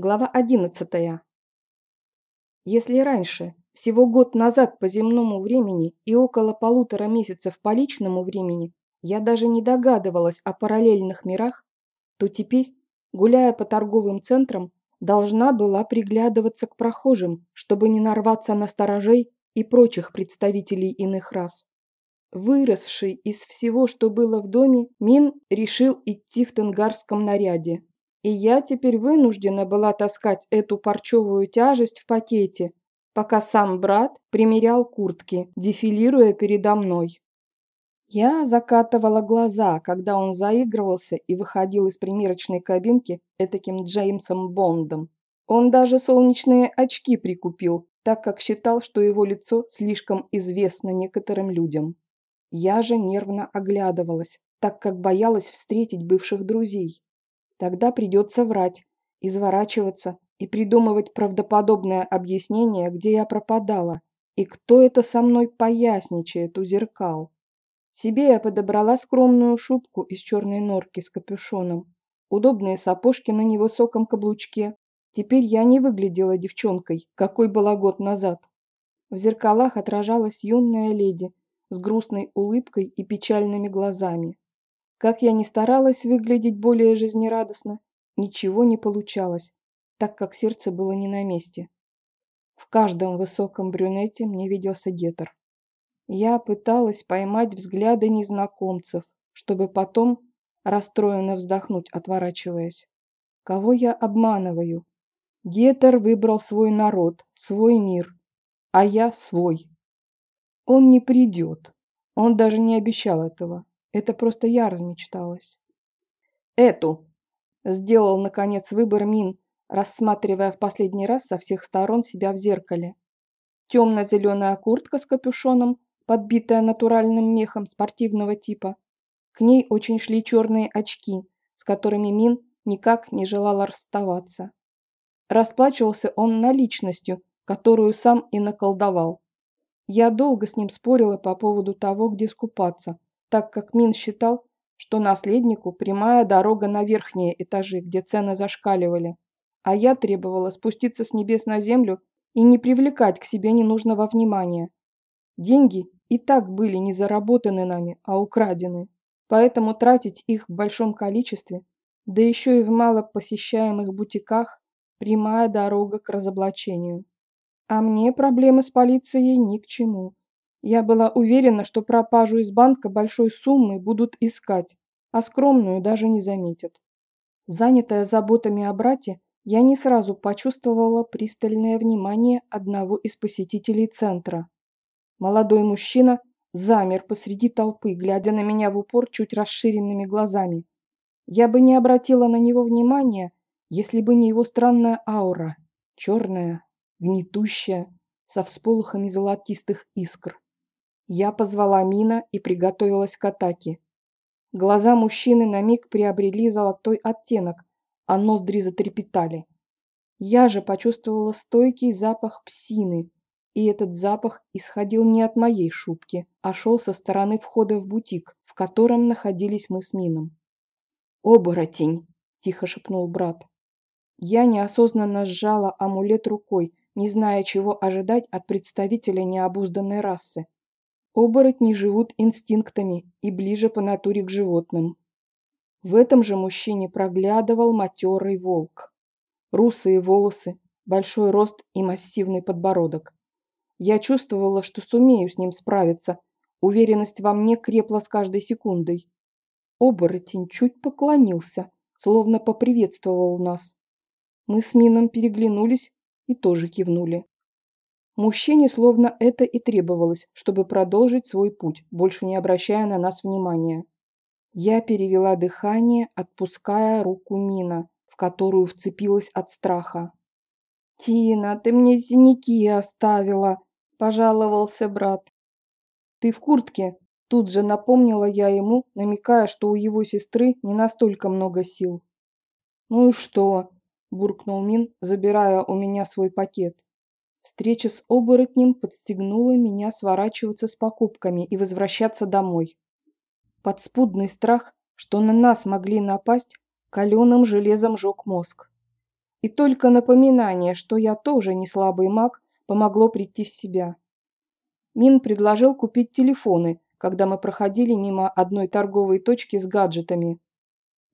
Глава 11. Если раньше, всего год назад по земному времени и около полутора месяцев по личному времени, я даже не догадывалась о параллельных мирах, то теперь, гуляя по торговым центрам, должна была приглядываться к прохожим, чтобы не нарваться на сторожей и прочих представителей иных рас. Выросший из всего, что было в доме, Мин решил идти в тенгарском наряде, и я теперь вынуждена была таскать эту парчевую тяжесть в пакете, пока сам брат примерял куртки, дефилируя передо мной. Я закатывала глаза, когда он заигрывался и выходил из примерочной кабинки этаким Джеймсом Бондом. Он даже солнечные очки прикупил, так как считал, что его лицо слишком известно некоторым людям. Я же нервно оглядывалась, так как боялась встретить бывших друзей. Тогда придется врать, изворачиваться и придумывать правдоподобное объяснение, где я пропадала, и кто это со мной поясничает у зеркал. Себе я подобрала скромную шубку из черной норки с капюшоном, удобные сапожки на невысоком каблучке. Теперь я не выглядела девчонкой, какой была год назад. В зеркалах отражалась юная леди с грустной улыбкой и печальными глазами. Как я ни старалась выглядеть более жизнерадостно, ничего не получалось, так как сердце было не на месте. В каждом высоком брюнете мне виделся гетер. Я пыталась поймать взгляды незнакомцев, чтобы потом расстроенно вздохнуть, отворачиваясь. Кого я обманываю? Гетер выбрал свой народ, свой мир, а я свой. Он не придет. Он даже не обещал этого. Это просто я размечталась. Эту. Сделал, наконец, выбор Мин, рассматривая в последний раз со всех сторон себя в зеркале. Темно-зеленая куртка с капюшоном, подбитая натуральным мехом спортивного типа. К ней очень шли черные очки, с которыми Мин никак не желал расставаться. Расплачивался он наличностью, которую сам и наколдовал. Я долго с ним спорила по поводу того, где скупаться, так как Мин считал, что наследнику прямая дорога на верхние этажи, где цены зашкаливали, а я требовала спуститься с небес на землю и не привлекать к себе ненужного внимания. Деньги и так были не заработаны нами, а украдены, поэтому тратить их в большом количестве, да еще и в мало посещаемых бутиках, прямая дорога к разоблачению. А мне проблемы с полицией ни к чему. Я была уверена, что пропажу из банка большой суммы будут искать, а скромную даже не заметят. Занятая заботами о брате, я не сразу почувствовала пристальное внимание одного из посетителей центра. Молодой мужчина замер посреди толпы, глядя на меня в упор чуть расширенными глазами. Я бы не обратила на него внимания, если бы не его странная аура, черная, гнетущая, со всполохами золотистых искр. Я позвала Мина и приготовилась к атаке. Глаза мужчины на миг приобрели золотой оттенок, а ноздри затрепетали. Я же почувствовала стойкий запах псины, и этот запах исходил не от моей шубки, а шел со стороны входа в бутик, в котором находились мы с Мином. «Оборотень!» – тихо шепнул брат. Я неосознанно сжала амулет рукой, не зная, чего ожидать от представителя необузданной расы. Оборотни живут инстинктами и ближе по натуре к животным. В этом же мужчине проглядывал матерый волк. Русые волосы, большой рост и массивный подбородок. Я чувствовала, что сумею с ним справиться. Уверенность во мне крепла с каждой секундой. Оборотень чуть поклонился, словно поприветствовал нас. Мы с Мином переглянулись и тоже кивнули. Мужчине словно это и требовалось, чтобы продолжить свой путь, больше не обращая на нас внимания. Я перевела дыхание, отпуская руку Мина, в которую вцепилась от страха. «Тина, ты мне синяки оставила!» – пожаловался брат. «Ты в куртке?» – тут же напомнила я ему, намекая, что у его сестры не настолько много сил. «Ну и что?» – буркнул Мин, забирая у меня свой пакет. Встреча с оборотнем подстегнула меня сворачиваться с покупками и возвращаться домой. Подспудный страх, что на нас могли напасть, каленым железом жег мозг. И только напоминание, что я тоже не слабый маг, помогло прийти в себя. Мин предложил купить телефоны, когда мы проходили мимо одной торговой точки с гаджетами.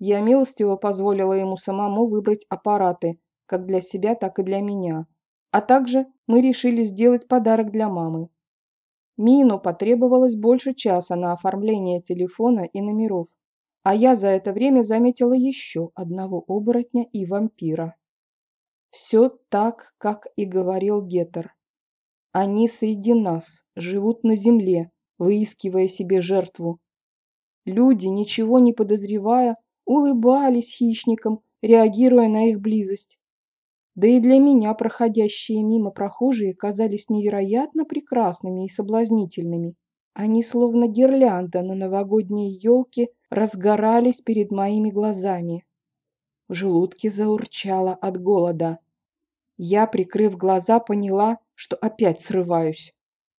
Я милостиво позволила ему самому выбрать аппараты, как для себя, так и для меня. А также мы решили сделать подарок для мамы. Мину потребовалось больше часа на оформление телефона и номеров, а я за это время заметила еще одного оборотня и вампира. Все так, как и говорил Гетер. Они среди нас, живут на земле, выискивая себе жертву. Люди, ничего не подозревая, улыбались хищникам, реагируя на их близость. Да и для меня проходящие мимо прохожие казались невероятно прекрасными и соблазнительными. Они, словно гирлянда на новогодней елке, разгорались перед моими глазами. В желудке заурчало от голода. Я, прикрыв глаза, поняла, что опять срываюсь.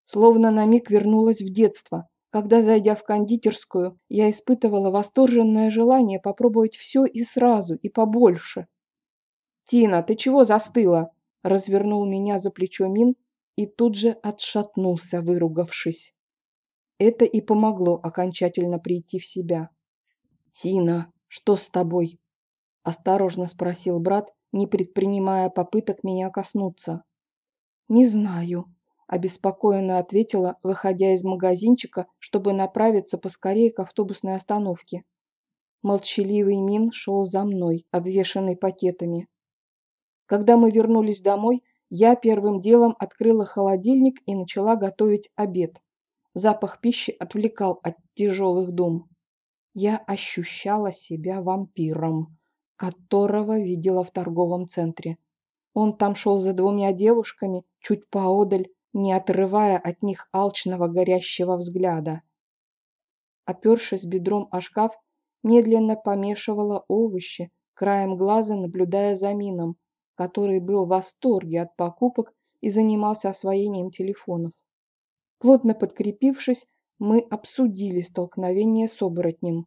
Словно на миг вернулась в детство, когда, зайдя в кондитерскую, я испытывала восторженное желание попробовать все и сразу, и побольше. «Тина, ты чего застыла?» – развернул меня за плечо Мин и тут же отшатнулся, выругавшись. Это и помогло окончательно прийти в себя. «Тина, что с тобой?» – осторожно спросил брат, не предпринимая попыток меня коснуться. «Не знаю», – обеспокоенно ответила, выходя из магазинчика, чтобы направиться поскорее к автобусной остановке. Молчаливый Мин шел за мной, обвешанный пакетами. Когда мы вернулись домой, я первым делом открыла холодильник и начала готовить обед. Запах пищи отвлекал от тяжелых дум. Я ощущала себя вампиром, которого видела в торговом центре. Он там шел за двумя девушками, чуть поодаль, не отрывая от них алчного горящего взгляда. Опершись бедром о шкаф, медленно помешивала овощи, краем глаза наблюдая за Мином, который был в восторге от покупок и занимался освоением телефонов. Плотно подкрепившись, мы обсудили столкновение с оборотнем.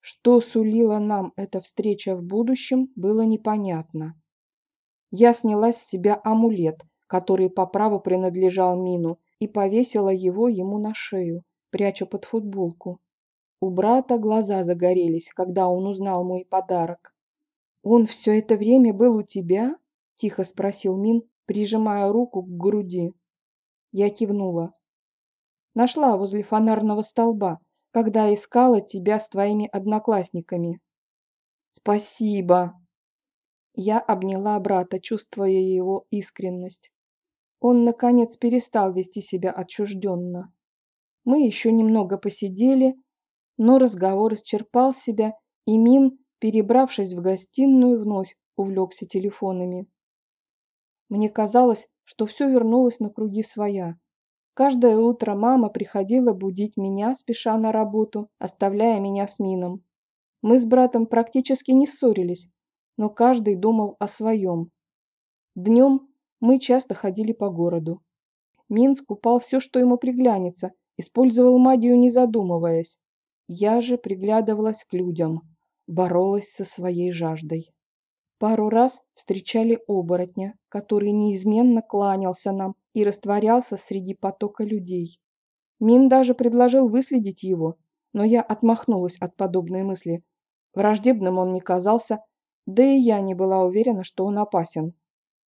Что сулила нам эта встреча в будущем, было непонятно. Я сняла с себя амулет, который по праву принадлежал Мину, и повесила его ему на шею, пряча под футболку. У брата глаза загорелись, когда он узнал мой подарок. «Он все это время был у тебя?» – тихо спросил Мин, прижимая руку к груди. Я кивнула. Нашла возле фонарного столба, когда искала тебя с твоими одноклассниками. Спасибо. Я обняла брата, чувствуя его искренность. Он, наконец, перестал вести себя отчужденно. Мы еще немного посидели, но разговор исчерпал себя, и Мин, перебравшись в гостиную, вновь увлекся телефонами. Мне казалось, что все вернулось на круги своя. Каждое утро мама приходила будить меня, спеша на работу, оставляя меня с Мином. Мы с братом практически не ссорились, но каждый думал о своем. Днем мы часто ходили по городу. Мин скупал все, что ему приглянется, использовал магию, не задумываясь. Я же приглядывалась к людям, боролась со своей жаждой. Пару раз встречали оборотня, который неизменно кланялся нам и растворялся среди потока людей. Мин даже предложил выследить его, но я отмахнулась от подобной мысли. Враждебным он не казался, да и я не была уверена, что он опасен.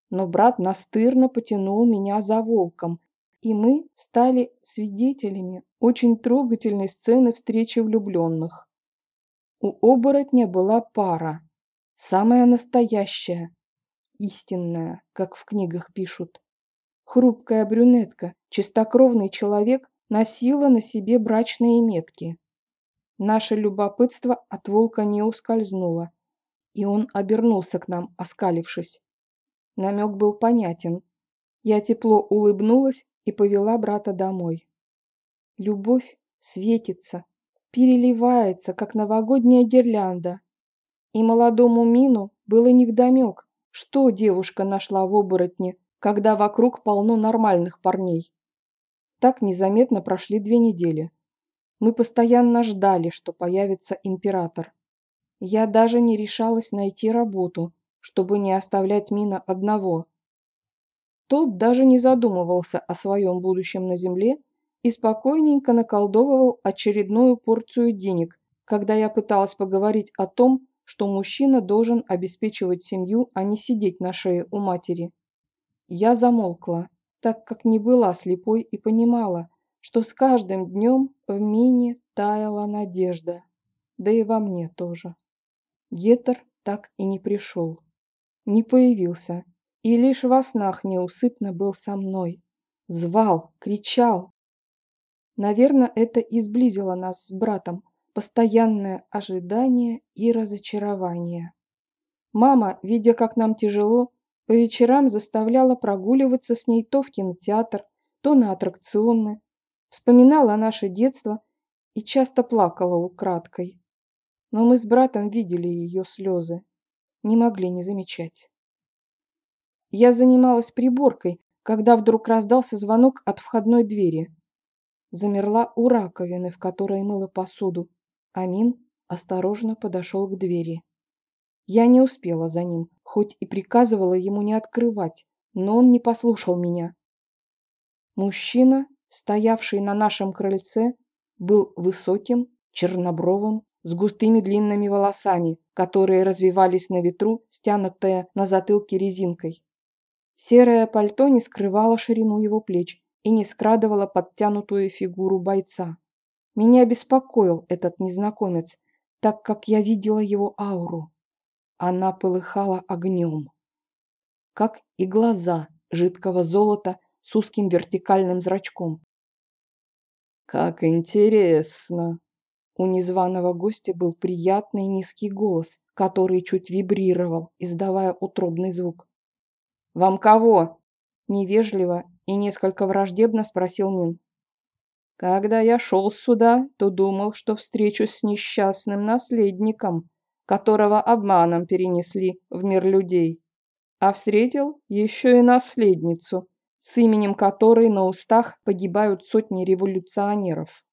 Но брат настырно потянул меня за волком, и мы стали свидетелями очень трогательной сцены встречи влюбленных. У оборотня была пара, Самая настоящая, истинная, как в книгах пишут. Хрупкая брюнетка, чистокровный человек носила на себе брачные метки. Наше любопытство от волка не ускользнуло, и он обернулся к нам, оскалившись. Намек был понятен. Я тепло улыбнулась и повела брата домой. Любовь светится, переливается, как новогодняя гирлянда, и молодому Мину было невдомек, что девушка нашла в оборотне, когда вокруг полно нормальных парней. Так незаметно прошли две недели. Мы постоянно ждали, что появится император. Я даже не решалась найти работу, чтобы не оставлять Мина одного. Тот даже не задумывался о своем будущем на земле и спокойненько наколдовывал очередную порцию денег, когда я пыталась поговорить о том, что мужчина должен обеспечивать семью, а не сидеть на шее у матери. Я замолкла, так как не была слепой и понимала, что с каждым днем в Мине таяла надежда, да и во мне тоже. Гетер так и не пришел, не появился, и лишь во снах неусыпно был со мной. Звал, кричал. Наверное, это и сблизило нас с братом, постоянное ожидание и разочарование. Мама, видя, как нам тяжело, по вечерам заставляла прогуливаться с ней то в кинотеатр, то на аттракционы, вспоминала наше детство и часто плакала украдкой. Но мы с братом видели ее слезы, не могли не замечать. Я занималась приборкой, когда вдруг раздался звонок от входной двери. Замерла у раковины, в которой мыла посуду. Амин осторожно подошел к двери. Я не успела за ним, хоть и приказывала ему не открывать, но он не послушал меня. Мужчина, стоявший на нашем крыльце, был высоким, чернобровым, с густыми длинными волосами, которые развивались на ветру, стянутые на затылке резинкой. Серое пальто не скрывало ширину его плеч и не скрадывало подтянутую фигуру бойца. Меня беспокоил этот незнакомец, так как я видела его ауру. Она полыхала огнем. Как и глаза жидкого золота с узким вертикальным зрачком. «Как интересно!» У незваного гостя был приятный низкий голос, который чуть вибрировал, издавая утробный звук. «Вам кого?» – невежливо и несколько враждебно спросил Мин. «Когда я шел сюда, то думал, что встречусь с несчастным наследником, которого обманом перенесли в мир людей, а встретил еще и наследницу, с именем которой на устах погибают сотни революционеров.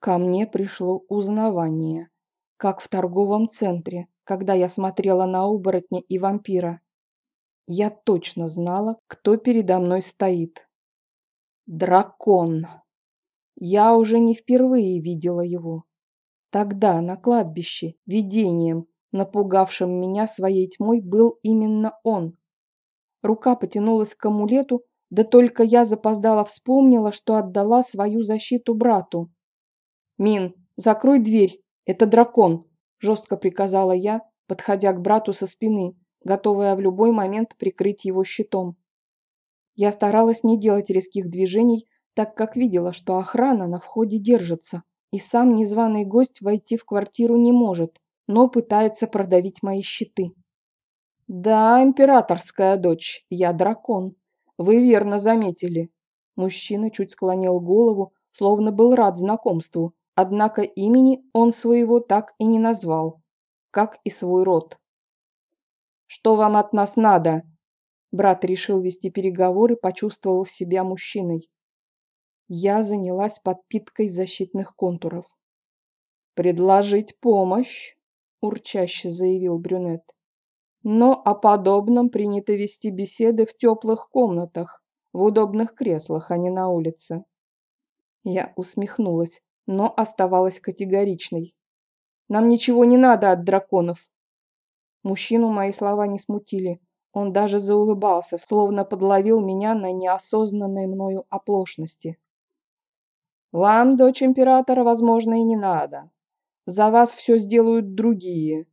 Ко мне пришло узнавание, как в торговом центре, когда я смотрела на оборотня и вампира. Я точно знала, кто передо мной стоит. Дракон. Я уже не впервые видела его. Тогда на кладбище видением, напугавшим меня своей тьмой, был именно он. Рука потянулась к амулету, да только я запоздала вспомнила, что отдала свою защиту брату. «Мин, закрой дверь, это дракон», – жестко приказала я, подходя к брату со спины, готовая в любой момент прикрыть его щитом. Я старалась не делать резких движений, так как видела, что охрана на входе держится, и сам незваный гость войти в квартиру не может, но пытается продавить мои щиты. «Да, императорская дочь, я дракон. Вы верно заметили». Мужчина чуть склонил голову, словно был рад знакомству, однако имени он своего так и не назвал, как и свой род. «Что вам от нас надо?» Брат решил вести переговоры, почувствовав себя мужчиной. Я занялась подпиткой защитных контуров. «Предложить помощь», – урчаще заявил брюнет. «Но о подобном принято вести беседы в теплых комнатах, в удобных креслах, а не на улице». Я усмехнулась, но оставалась категоричной. «Нам ничего не надо от драконов. Мужчину мои слова не смутили. Он даже заулыбался, словно подловил меня на неосознанной мною оплошности. «Вам, дочь императора, возможно, и не надо. За вас все сделают другие.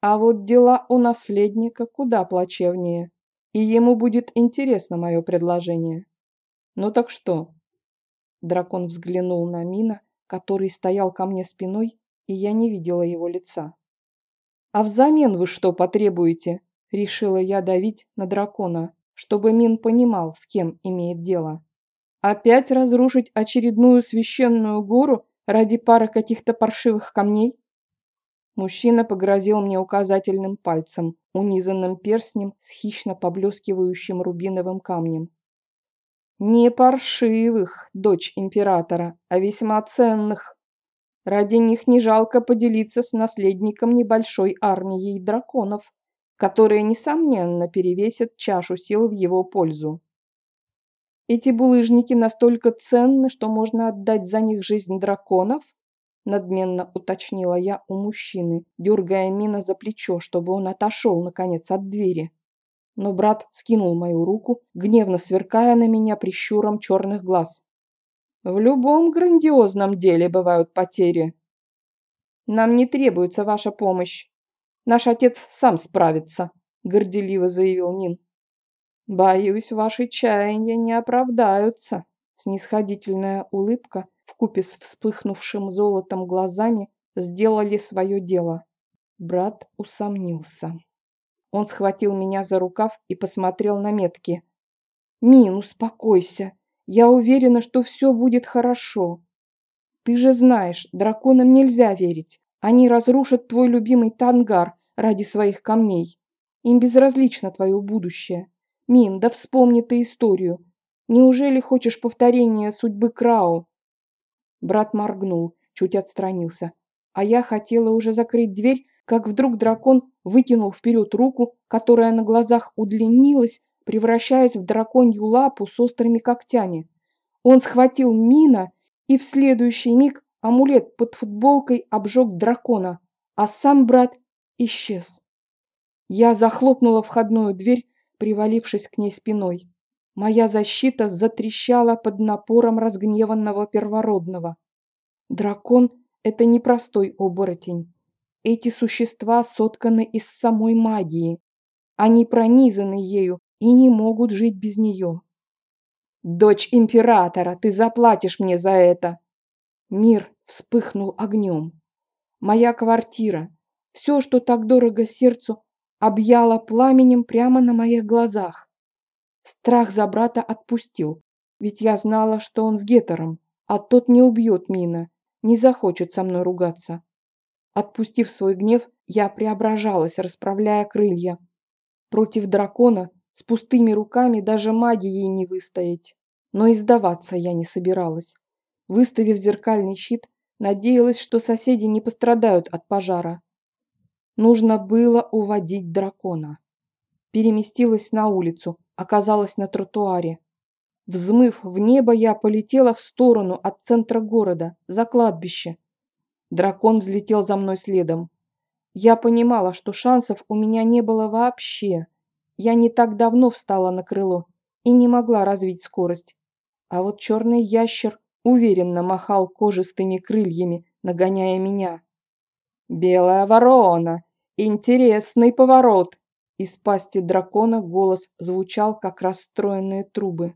А вот дела у наследника куда плачевнее, и ему будет интересно мое предложение. Ну так что?» Дракон взглянул на Мина, который стоял ко мне спиной, и я не видела его лица. «А взамен вы что потребуете?» – решила я давить на дракона, чтобы Мин понимал, с кем имеет дело. «Опять разрушить очередную священную гору ради пары каких-то паршивых камней?» Мужчина погрозил мне указательным пальцем, унизанным перстнем с хищно поблескивающим рубиновым камнем. «Не паршивых, дочь императора, а весьма ценных. Ради них не жалко поделиться с наследником небольшой армией драконов, которые, несомненно, перевесят чашу сил в его пользу. Эти булыжники настолько ценны, что можно отдать за них жизнь драконов? Надменно уточнила я у мужчины, дергая Мина за плечо, чтобы он отошел, наконец, от двери. Но брат скинул мою руку, гневно сверкая на меня прищуром черных глаз. «В любом грандиозном деле бывают потери. Нам не требуется ваша помощь. Наш отец сам справится», – горделиво заявил Нин. «Боюсь, ваши чаяния не оправдаются», – снисходительная улыбка вкупе с вспыхнувшим золотом глазами сделали свое дело. Брат усомнился. Он схватил меня за рукав и посмотрел на метки. «Мин, успокойся. Я уверена, что все будет хорошо. Ты же знаешь, драконам нельзя верить. Они разрушат твой любимый тангар ради своих камней. Им безразлично твое будущее. Мин, да вспомни ты историю. Неужели хочешь повторения судьбы Крау?» Брат моргнул, чуть отстранился. А я хотела уже закрыть дверь, как вдруг дракон вытянул вперед руку, которая на глазах удлинилась, превращаясь в драконью лапу с острыми когтями. Он схватил Мина, и в следующий миг амулет под футболкой обжег дракона, а сам брат исчез. Я захлопнула входную дверь, привалившись к ней спиной. Моя защита затрещала под напором разгневанного первородного. Дракон — это не простой оборотень. Эти существа сотканы из самой магии. Они пронизаны ею и не могут жить без нее. «Дочь императора, ты заплатишь мне за это!» Мир вспыхнул огнем. Моя квартира, все, что так дорого сердцу, объяла пламенем прямо на моих глазах. Страх за брата отпустил, ведь я знала, что он с Гетером, а тот не убьет Мина, не захочет со мной ругаться. Отпустив свой гнев, я преображалась, расправляя крылья. Против дракона с пустыми руками даже магией не выстоять. Но и сдаваться я не собиралась. Выставив зеркальный щит, надеялась, что соседи не пострадают от пожара. Нужно было уводить дракона. Переместилась на улицу, оказалась на тротуаре. Взмыв в небо, я полетела в сторону от центра города, за кладбище. Дракон взлетел за мной следом. Я понимала, что шансов у меня не было вообще. Я не так давно встала на крыло и не могла развить скорость. А вот черный ящер уверенно махал кожистыми крыльями, нагоняя меня. «Белая ворона!» Интересный поворот. Из пасти дракона голос звучал, как расстроенные трубы.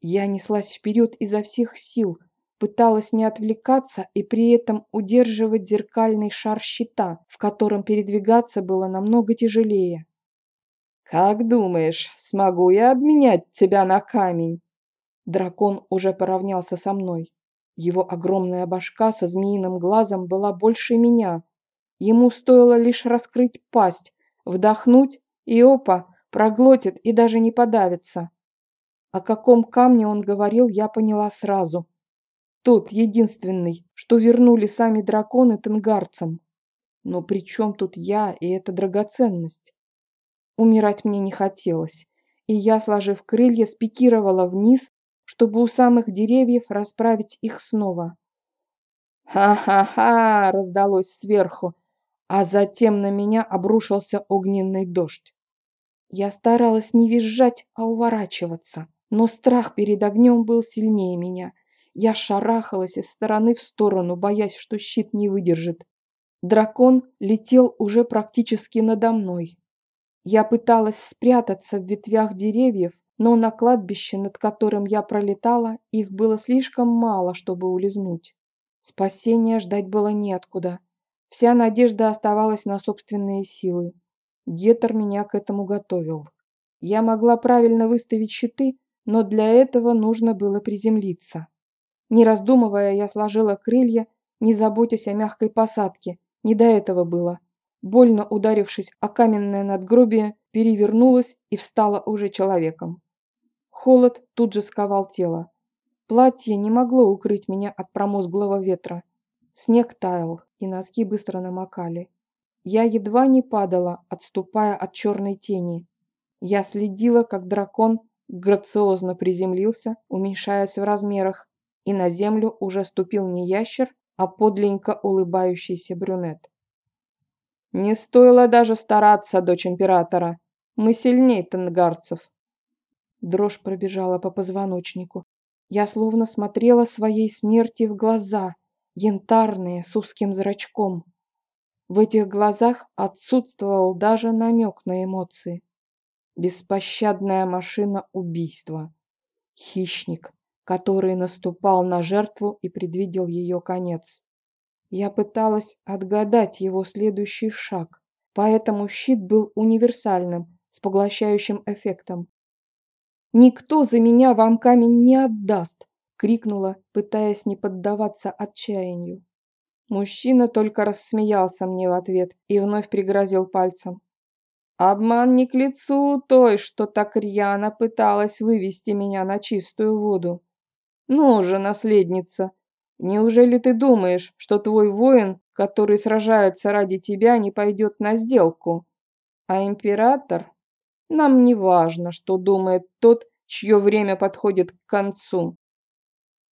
Я неслась вперед изо всех сил, пыталась не отвлекаться и при этом удерживать зеркальный шар щита, в котором передвигаться было намного тяжелее. «Как думаешь, смогу я обменять тебя на камень?» Дракон уже поравнялся со мной. Его огромная башка со змеиным глазом была больше меня, Ему стоило лишь раскрыть пасть, вдохнуть, и опа, проглотит и даже не подавится. О каком камне он говорил, я поняла сразу. Тот, единственный, что вернули сами драконы тенгарцам. Но при чем тут я и эта драгоценность? Умирать мне не хотелось, и я, сложив крылья, спикировала вниз, чтобы у самых деревьев расправить их снова. «Ха-ха-ха!» — раздалось сверху, а затем на меня обрушился огненный дождь. Я старалась не визжать, а уворачиваться, но страх перед огнем был сильнее меня. Я шарахалась из стороны в сторону, боясь, что щит не выдержит. Дракон летел уже практически надо мной. Я пыталась спрятаться в ветвях деревьев, но на кладбище, над которым я пролетала, их было слишком мало, чтобы улизнуть. Спасения ждать было неоткуда. Вся надежда оставалась на собственные силы. Гетер меня к этому готовил. Я могла правильно выставить щиты, но для этого нужно было приземлиться. Не раздумывая, я сложила крылья, не заботясь о мягкой посадке. Не до этого было. Больно ударившись о каменное надгробие, перевернулась и встала уже человеком. Холод тут же сковал тело. Платье не могло укрыть меня от промозглого ветра. Снег таял, и носки быстро намокали. Я едва не падала, отступая от черной тени. Я следила, как дракон грациозно приземлился, уменьшаясь в размерах, и на землю уже ступил не ящер, а подленько улыбающийся брюнет. «Не стоило даже стараться, дочь императора. Мы сильней тангарцев». Дрожь пробежала по позвоночнику. Я словно смотрела своей смерти в глаза, янтарные, с узким зрачком. В этих глазах отсутствовал даже намек на эмоции. Беспощадная машина убийства. Хищник, который наступал на жертву и предвидел ее конец. Я пыталась отгадать его следующий шаг, поэтому щит был универсальным, с поглощающим эффектом. «Никто за меня вам камень не отдаст!» — крикнула, пытаясь не поддаваться отчаянию. Мужчина только рассмеялся мне в ответ и вновь пригрозил пальцем. Обман не к лицу той, что так рьяно пыталась вывести меня на чистую воду. Ну же, наследница, неужели ты думаешь, что твой воин, который сражается ради тебя, не пойдет на сделку? А император? Нам не важно, что думает тот, чье время подходит к концу.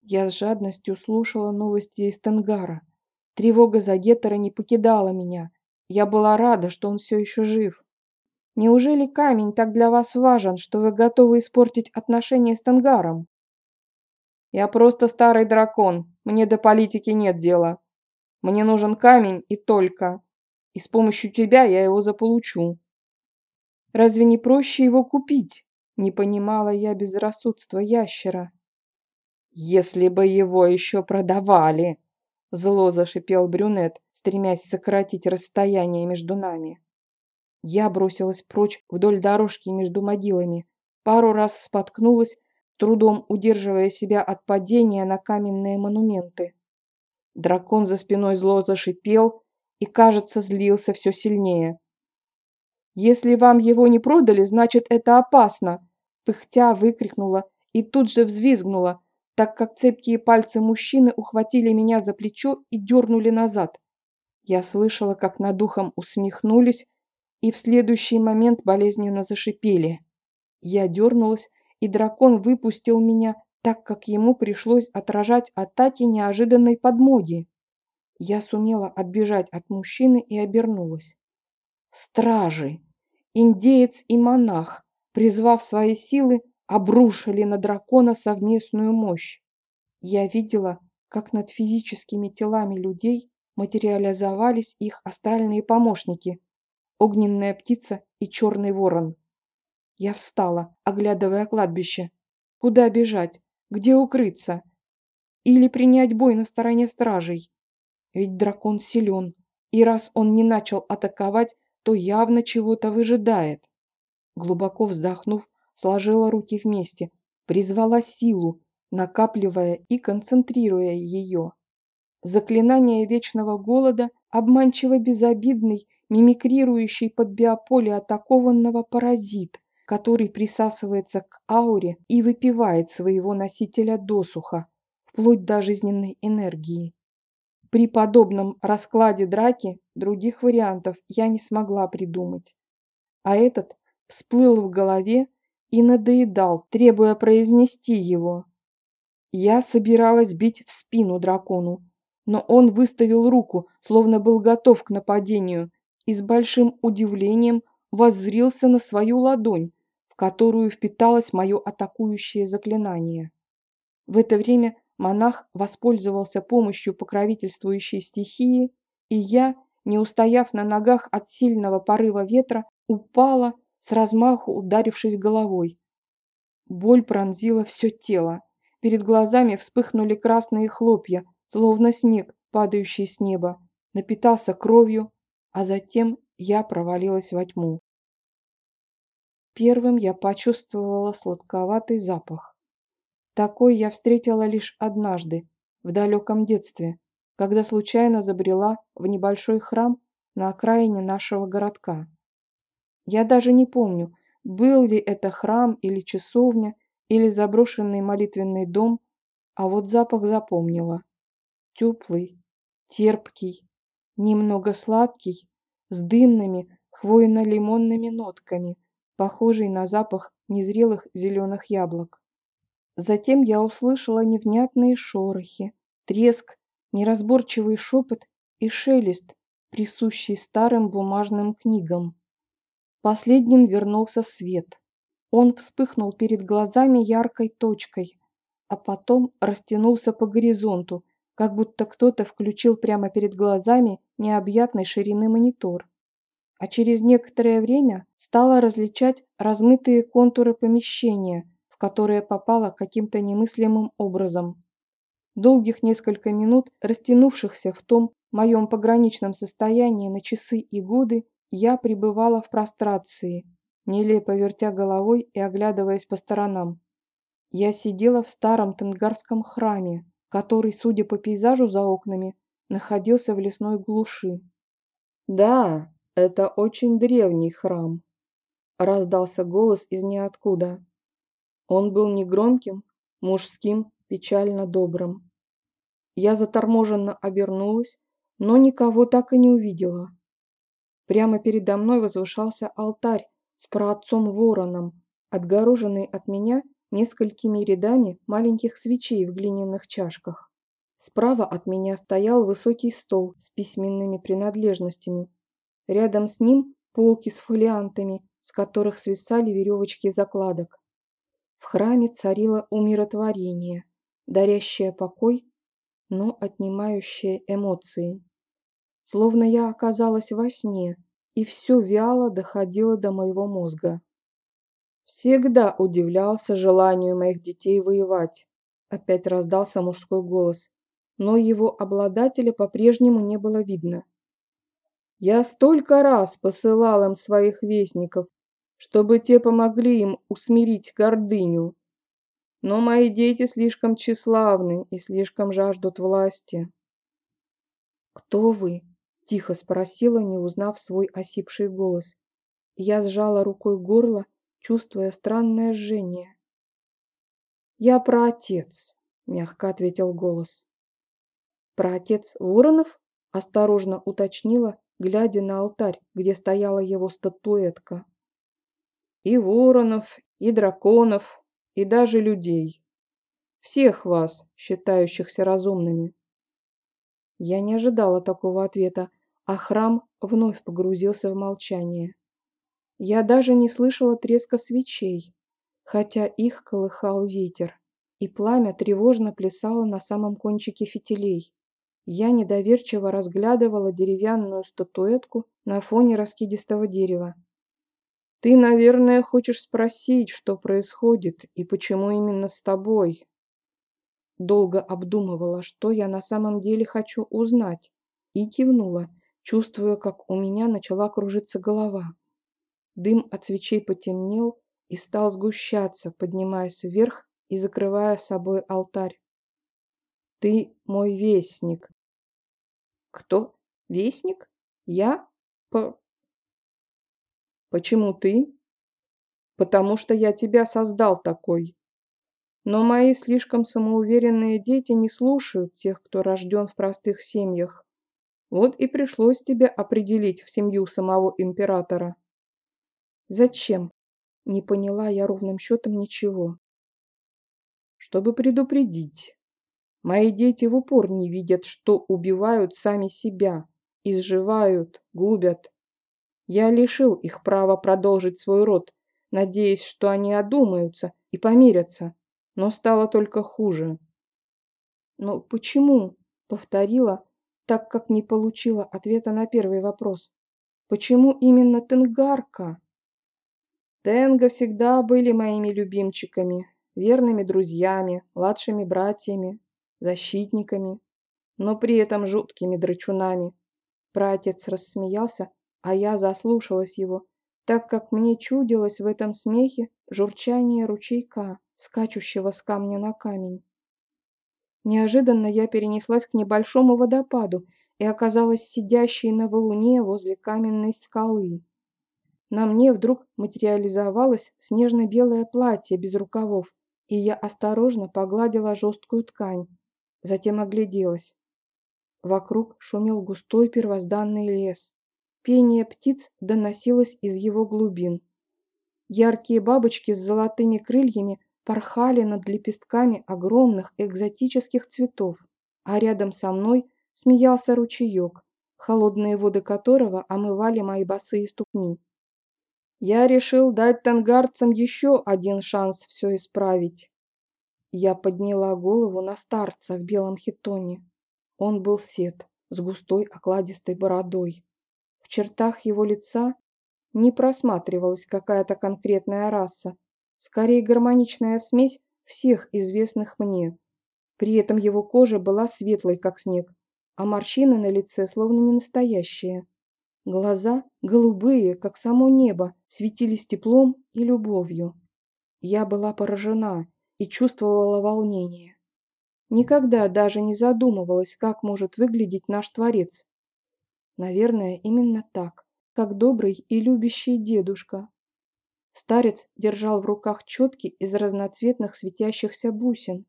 Я с жадностью слушала новости из Тенгара. Тревога за Геттера не покидала меня. Я была рада, что он все еще жив. Неужели камень так для вас важен, что вы готовы испортить отношения с Тангаром? Я просто старый дракон, мне до политики нет дела. Мне нужен камень и только. И с помощью тебя я его заполучу. Разве не проще его купить? Не понимала я безрассудства ящера. Если бы его еще продавали, Зло зашипел брюнет, стремясь сократить расстояние между нами. Я бросилась прочь вдоль дорожки между могилами, пару раз споткнулась, трудом удерживая себя от падения на каменные монументы. Дракон за спиной зло зашипел и, кажется, злился все сильнее. «Если вам его не продали, значит, это опасно!» Пыхтя выкрикнула и тут же взвизгнула, так как цепкие пальцы мужчины ухватили меня за плечо и дернули назад. Я слышала, как над ухом усмехнулись, и в следующий момент болезненно зашипели. Я дернулась, и дракон выпустил меня, так как ему пришлось отражать атаки неожиданной подмоги. Я сумела отбежать от мужчины и обернулась. Стражи, индеец и монах, призвав свои силы, обрушили на дракона совместную мощь. Я видела, как над физическими телами людей материализовались их астральные помощники – огненная птица и черный ворон. Я встала, оглядывая кладбище. Куда бежать? Где укрыться? Или принять бой на стороне стражей? Ведь дракон силен, и раз он не начал атаковать, то явно чего-то выжидает. Глубоко вздохнув, сложила руки вместе, призвала силу, накапливая и концентрируя ее. Заклинание вечного голода, обманчиво безобидный, мимикрирующий под биополе атакованного паразит, который присасывается к ауре и выпивает своего носителя досуха, вплоть до жизненной энергии. При подобном раскладе драки других вариантов я не смогла придумать. А этот всплыл в голове и надоедал, требуя произнести его. Я собиралась бить в спину дракону, но он выставил руку, словно был готов к нападению, и с большим удивлением воззрился на свою ладонь, в которую впиталось мое атакующее заклинание. В это время монах воспользовался помощью покровительствующей стихии, и я, не устояв на ногах от сильного порыва ветра, упала, с размаху ударившись головой. Боль пронзила все тело. Перед глазами вспыхнули красные хлопья, словно снег, падающий с неба. Напитался кровью, а затем я провалилась во тьму. Первым я почувствовала сладковатый запах. Такой я встретила лишь однажды, в далеком детстве, когда случайно забрела в небольшой храм на окраине нашего городка. Я даже не помню, был ли это храм или часовня, или заброшенный молитвенный дом, а вот запах запомнила. Теплый, терпкий, немного сладкий, с дымными хвойно-лимонными нотками, похожий на запах незрелых зеленых яблок. Затем я услышала невнятные шорохи, треск, неразборчивый шепот и шелест, присущий старым бумажным книгам. Последним вернулся свет. Он вспыхнул перед глазами яркой точкой, а потом растянулся по горизонту, как будто кто-то включил прямо перед глазами необъятной ширины монитор. А через некоторое время стала различать размытые контуры помещения, в которое попала каким-то немыслимым образом. Долгих несколько минут, растянувшихся в том моем пограничном состоянии на часы и годы, я пребывала в прострации, нелепо вертя головой и оглядываясь по сторонам. Я сидела в старом тенгарском храме, который, судя по пейзажу за окнами, находился в лесной глуши. «Да, это очень древний храм», — раздался голос из ниоткуда. Он был негромким, мужским, печально добрым. Я заторможенно обернулась, но никого так и не увидела. Прямо передо мной возвышался алтарь с праотцом Вороном, отгороженный от меня несколькими рядами маленьких свечей в глиняных чашках. Справа от меня стоял высокий стол с письменными принадлежностями. Рядом с ним полки с фолиантами, с которых свисали веревочки закладок. В храме царило умиротворение, дарящее покой, но отнимающее эмоции. Словно я оказалась во сне, и все вяло доходило до моего мозга. Всегда удивлялся желанию моих детей воевать. Опять раздался мужской голос, но его обладателя по-прежнему не было видно. Я столько раз посылал им своих вестников, чтобы те помогли им усмирить гордыню. Но мои дети слишком тщеславны и слишком жаждут власти. «Кто вы?» – тихо спросила, не узнав свой осипший голос. Я сжала рукой горло чувствуя странное жжение. «Я про отец», — мягко ответил голос. «Про отец Воронов?» — осторожно уточнила, глядя на алтарь, где стояла его статуэтка. «И воронов, и драконов, и даже людей. Всех вас, считающихся разумными». Я не ожидала такого ответа, а храм вновь погрузился в молчание. Я даже не слышала треска свечей, хотя их колыхал ветер, и пламя тревожно плясало на самом кончике фитилей. Я недоверчиво разглядывала деревянную статуэтку на фоне раскидистого дерева. «Ты, наверное, хочешь спросить, что происходит и почему именно с тобой?» Долго обдумывала, что я на самом деле хочу узнать, и кивнула, чувствуя, как у меня начала кружиться голова. Дым от свечей потемнел и стал сгущаться, поднимаясь вверх и закрывая собой алтарь. «Ты мой вестник». «Кто? Вестник? Я? По...» «Почему ты?» «Потому что я тебя создал такой. Но мои слишком самоуверенные дети не слушают тех, кто рожден в простых семьях. Вот и пришлось тебе определить в семью самого императора». Зачем? Не поняла я ровным счетом ничего. Чтобы предупредить. Мои дети в упор не видят, что убивают сами себя, изживают, губят. Я лишил их права продолжить свой род, надеясь, что они одумаются и помирятся, но стало только хуже. «Но почему?» — повторила, так как не получила ответа на первый вопрос. «Почему именно Тенгарка?» Тенго всегда были моими любимчиками, верными друзьями, младшими братьями, защитниками, но при этом жуткими драчунами. Братец рассмеялся, а я заслушалась его, так как мне чудилось в этом смехе журчание ручейка, скачущего с камня на камень. Неожиданно я перенеслась к небольшому водопаду и оказалась сидящей на валуне возле каменной скалы. На мне вдруг материализовалось снежно-белое платье без рукавов, и я осторожно погладила жесткую ткань, затем огляделась. Вокруг шумел густой первозданный лес. Пение птиц доносилось из его глубин. Яркие бабочки с золотыми крыльями порхали над лепестками огромных экзотических цветов, а рядом со мной смеялся ручеек, холодные воды которого омывали мои босые ступни. Я решил дать тангарцам еще один шанс все исправить. Я подняла голову на старца в белом хитоне. Он был сед, с густой окладистой бородой. В чертах его лица не просматривалась какая-то конкретная раса, скорее гармоничная смесь всех известных мне. При этом его кожа была светлой, как снег, а морщины на лице словно не настоящие. Глаза, голубые, как само небо, светились теплом и любовью. Я была поражена и чувствовала волнение. Никогда даже не задумывалась, как может выглядеть наш Творец. Наверное, именно так, как добрый и любящий дедушка. Старец держал в руках четки из разноцветных светящихся бусин.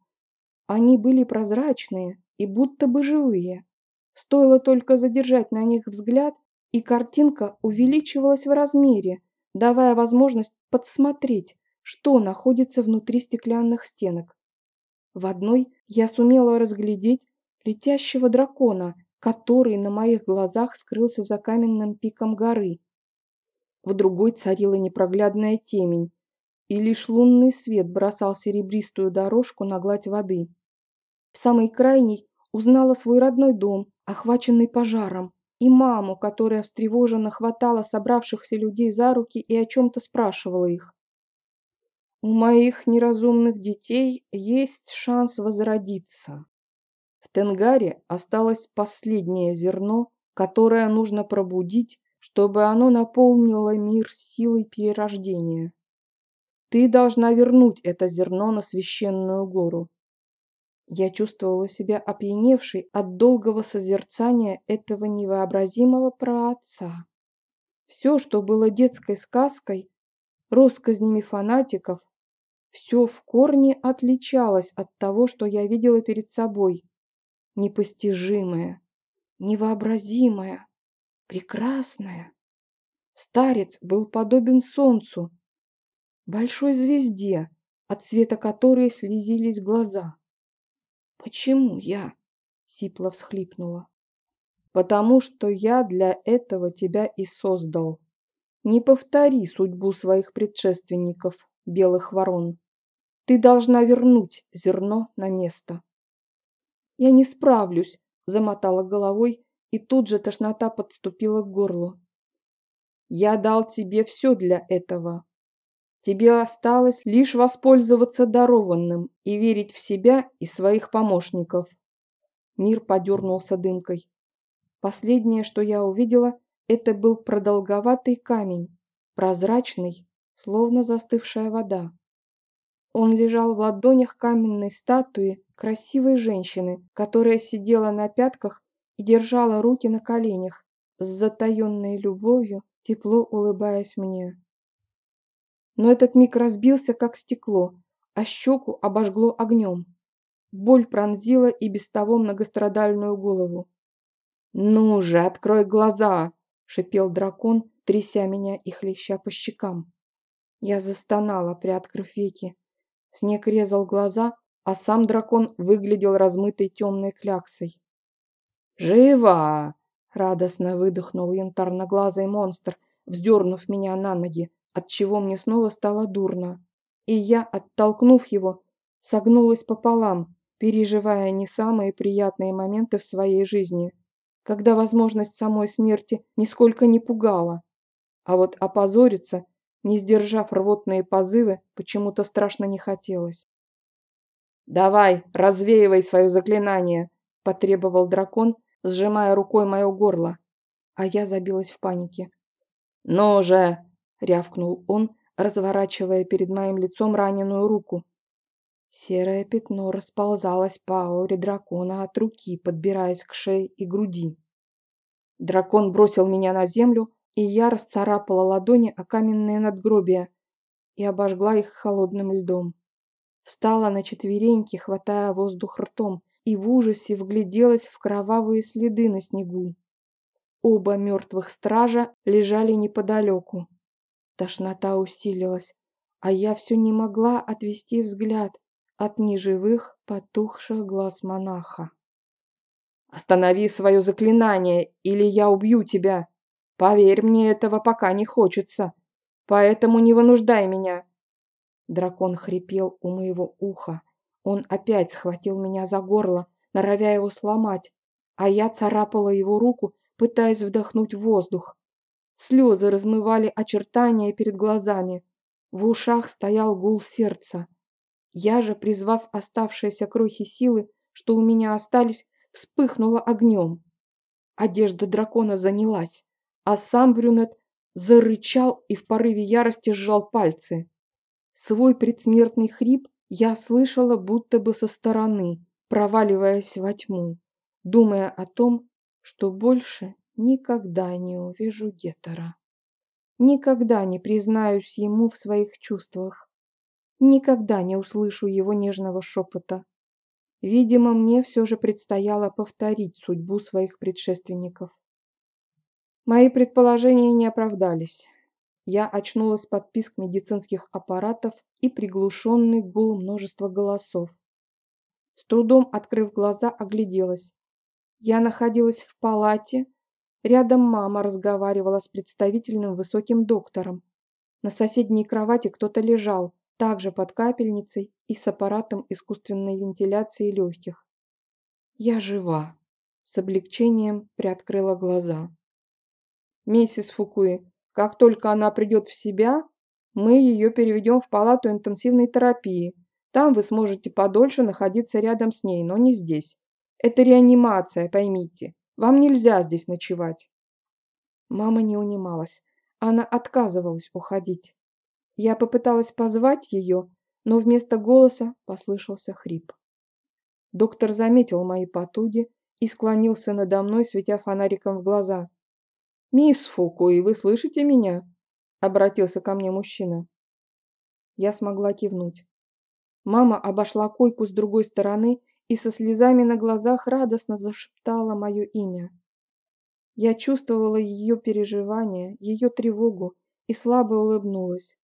Они были прозрачные и будто бы живые. Стоило только задержать на них взгляд, и картинка увеличивалась в размере, давая возможность подсмотреть, что находится внутри стеклянных стенок. В одной я сумела разглядеть летящего дракона, который на моих глазах скрылся за каменным пиком горы. В другой царила непроглядная темень, и лишь лунный свет бросал серебристую дорожку на гладь воды. В самой крайней узнала свой родной дом, охваченный пожаром, и маму, которая встревоженно хватала собравшихся людей за руки и о чем-то спрашивала их. У моих неразумных детей есть шанс возродиться. В Тенгаре осталось последнее зерно, которое нужно пробудить, чтобы оно наполнило мир силой перерождения. Ты должна вернуть это зерно на священную гору. Я чувствовала себя опьяневшей от долгого созерцания этого невообразимого праотца. Все, что было детской сказкой, россказнями фанатиков, все в корне отличалось от того, что я видела перед собой. Непостижимое, невообразимое, прекрасное. Старец был подобен солнцу, большой звезде, от света которой слезились глаза. «Почему я?» — сипло всхлипнула. «Потому что я для этого тебя и создал. Не повтори судьбу своих предшественников, белых ворон. Ты должна вернуть зерно на место». «Я не справлюсь», — замотала головой, и тут же тошнота подступила к горлу. «Я дал тебе все для этого. Тебе осталось лишь воспользоваться дарованным и верить в себя и своих помощников. Мир подернулся дымкой. Последнее, что я увидела, это был продолговатый камень, прозрачный, словно застывшая вода. Он лежал в ладонях каменной статуи красивой женщины, которая сидела на пятках и держала руки на коленях, с затаенной любовью, тепло улыбаясь мне но этот миг разбился, как стекло, а щеку обожгло огнем. Боль пронзила и без того многострадальную голову. «Ну же, открой глаза!» — шипел дракон, тряся меня и хлеща по щекам. Я застонала, приоткрыв веки. Снег резал глаза, а сам дракон выглядел размытой темной кляксой. «Жива!» — радостно выдохнул янтарноглазый монстр, вздернув меня на ноги, отчего мне снова стало дурно. И я, оттолкнув его, согнулась пополам, переживая не самые приятные моменты в своей жизни, когда возможность самой смерти нисколько не пугала. А вот опозориться, не сдержав рвотные позывы, почему-то страшно не хотелось. «Давай, развеивай свое заклинание!» – потребовал дракон, сжимая рукой мое горло. А я забилась в панике. «Ну же, — рявкнул он, разворачивая перед моим лицом раненую руку. Серое пятно расползалось по ауре дракона от руки, подбираясь к шее и груди. Дракон бросил меня на землю, и я расцарапала ладони о каменные надгробия и обожгла их холодным льдом. Встала на четвереньки, хватая воздух ртом, и в ужасе вгляделась в кровавые следы на снегу. Оба мертвых стража лежали неподалеку. Тошнота усилилась, а я все не могла отвести взгляд от неживых потухших глаз монаха. «Останови свое заклинание, или я убью тебя! Поверь, мне этого пока не хочется, поэтому не вынуждай меня!» Дракон хрипел у моего уха. Он опять схватил меня за горло, норовя его сломать, а я царапала его руку, пытаясь вдохнуть воздух. Слезы размывали очертания перед глазами. В ушах стоял гул сердца. Я же, призвав оставшиеся крохи силы, что у меня остались, вспыхнула огнем. Одежда дракона занялась, а сам брюнет зарычал и в порыве ярости сжал пальцы. Свой предсмертный хрип я слышала будто бы со стороны, проваливаясь во тьму, думая о том, что больше никогда не увижу Гетера. Никогда не признаюсь ему в своих чувствах. Никогда не услышу его нежного шепота. Видимо, мне все же предстояло повторить судьбу своих предшественников. Мои предположения не оправдались. Я очнулась под писк медицинских аппаратов и приглушенный гул множества голосов. С трудом открыв глаза, огляделась. Я находилась в палате. Рядом мама разговаривала с представительным высоким доктором. На соседней кровати кто-то лежал, также под капельницей и с аппаратом искусственной вентиляции легких. Я жива. С облегчением приоткрыла глаза. Миссис Фукуи, как только она придет в себя, мы ее переведем в палату интенсивной терапии. Там вы сможете подольше находиться рядом с ней, но не здесь. Это реанимация, поймите. Вам нельзя здесь ночевать. Мама не унималась. Она отказывалась уходить. Я попыталась позвать ее, но вместо голоса послышался хрип. Доктор заметил мои потуги и склонился надо мной, светя фонариком в глаза. «Мисс Фукуи, вы слышите меня?» — обратился ко мне мужчина. Я смогла кивнуть. Мама обошла койку с другой стороны и со слезами на глазах радостно зашептала мое имя. Я чувствовала ее переживания, ее тревогу и слабо улыбнулась.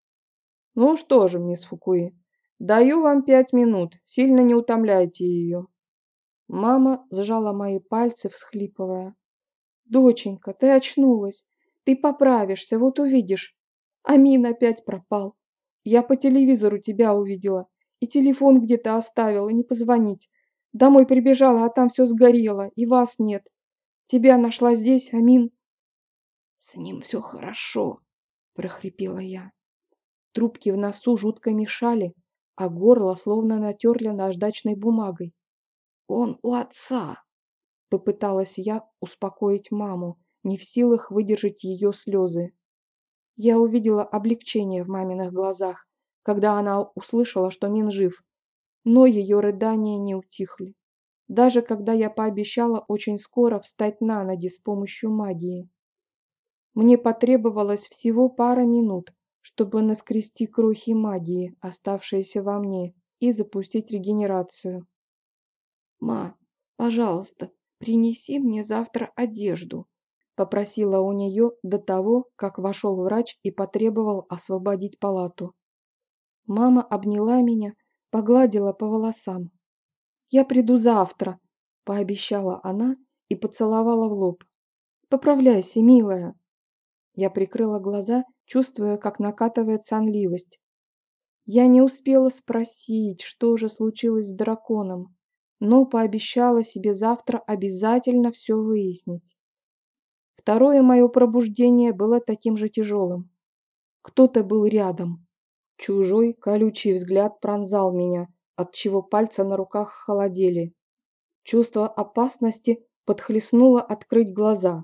«Ну что же, мисс Фукуи, даю вам пять минут, сильно не утомляйте ее». Мама сжала мои пальцы, всхлипывая. «Доченька, ты очнулась. Ты поправишься, вот увидишь. Амин опять пропал. Я по телевизору тебя увидела. И телефон где-то оставила, не позвонить. Домой прибежала, а там все сгорело, и вас нет. Тебя нашла здесь, Амин. С ним все хорошо, прохрипела я. Трубки в носу жутко мешали, а горло словно натерли наждачной бумагой. Он у отца. Попыталась я успокоить маму, не в силах выдержать ее слезы. Я увидела облегчение в маминых глазах, когда она услышала, что Мин жив, но ее рыдания не утихли. Даже когда я пообещала очень скоро встать на ноги с помощью магии. Мне потребовалось всего пара минут, чтобы наскрести крохи магии, оставшиеся во мне, и запустить регенерацию. «Ма, пожалуйста, принеси мне завтра одежду», попросила у нее до того, как вошел врач и потребовал освободить палату. Мама обняла меня, погладила по волосам. «Я приду завтра», — пообещала она и поцеловала в лоб. «Поправляйся, милая». Я прикрыла глаза, чувствуя, как накатывает сонливость. Я не успела спросить, что же случилось с драконом но пообещала себе завтра обязательно все выяснить. Второе мое пробуждение было таким же тяжелым. Кто-то был рядом. Чужой, колючий взгляд пронзал меня, отчего пальцы на руках холодели. Чувство опасности подхлестнуло открыть глаза.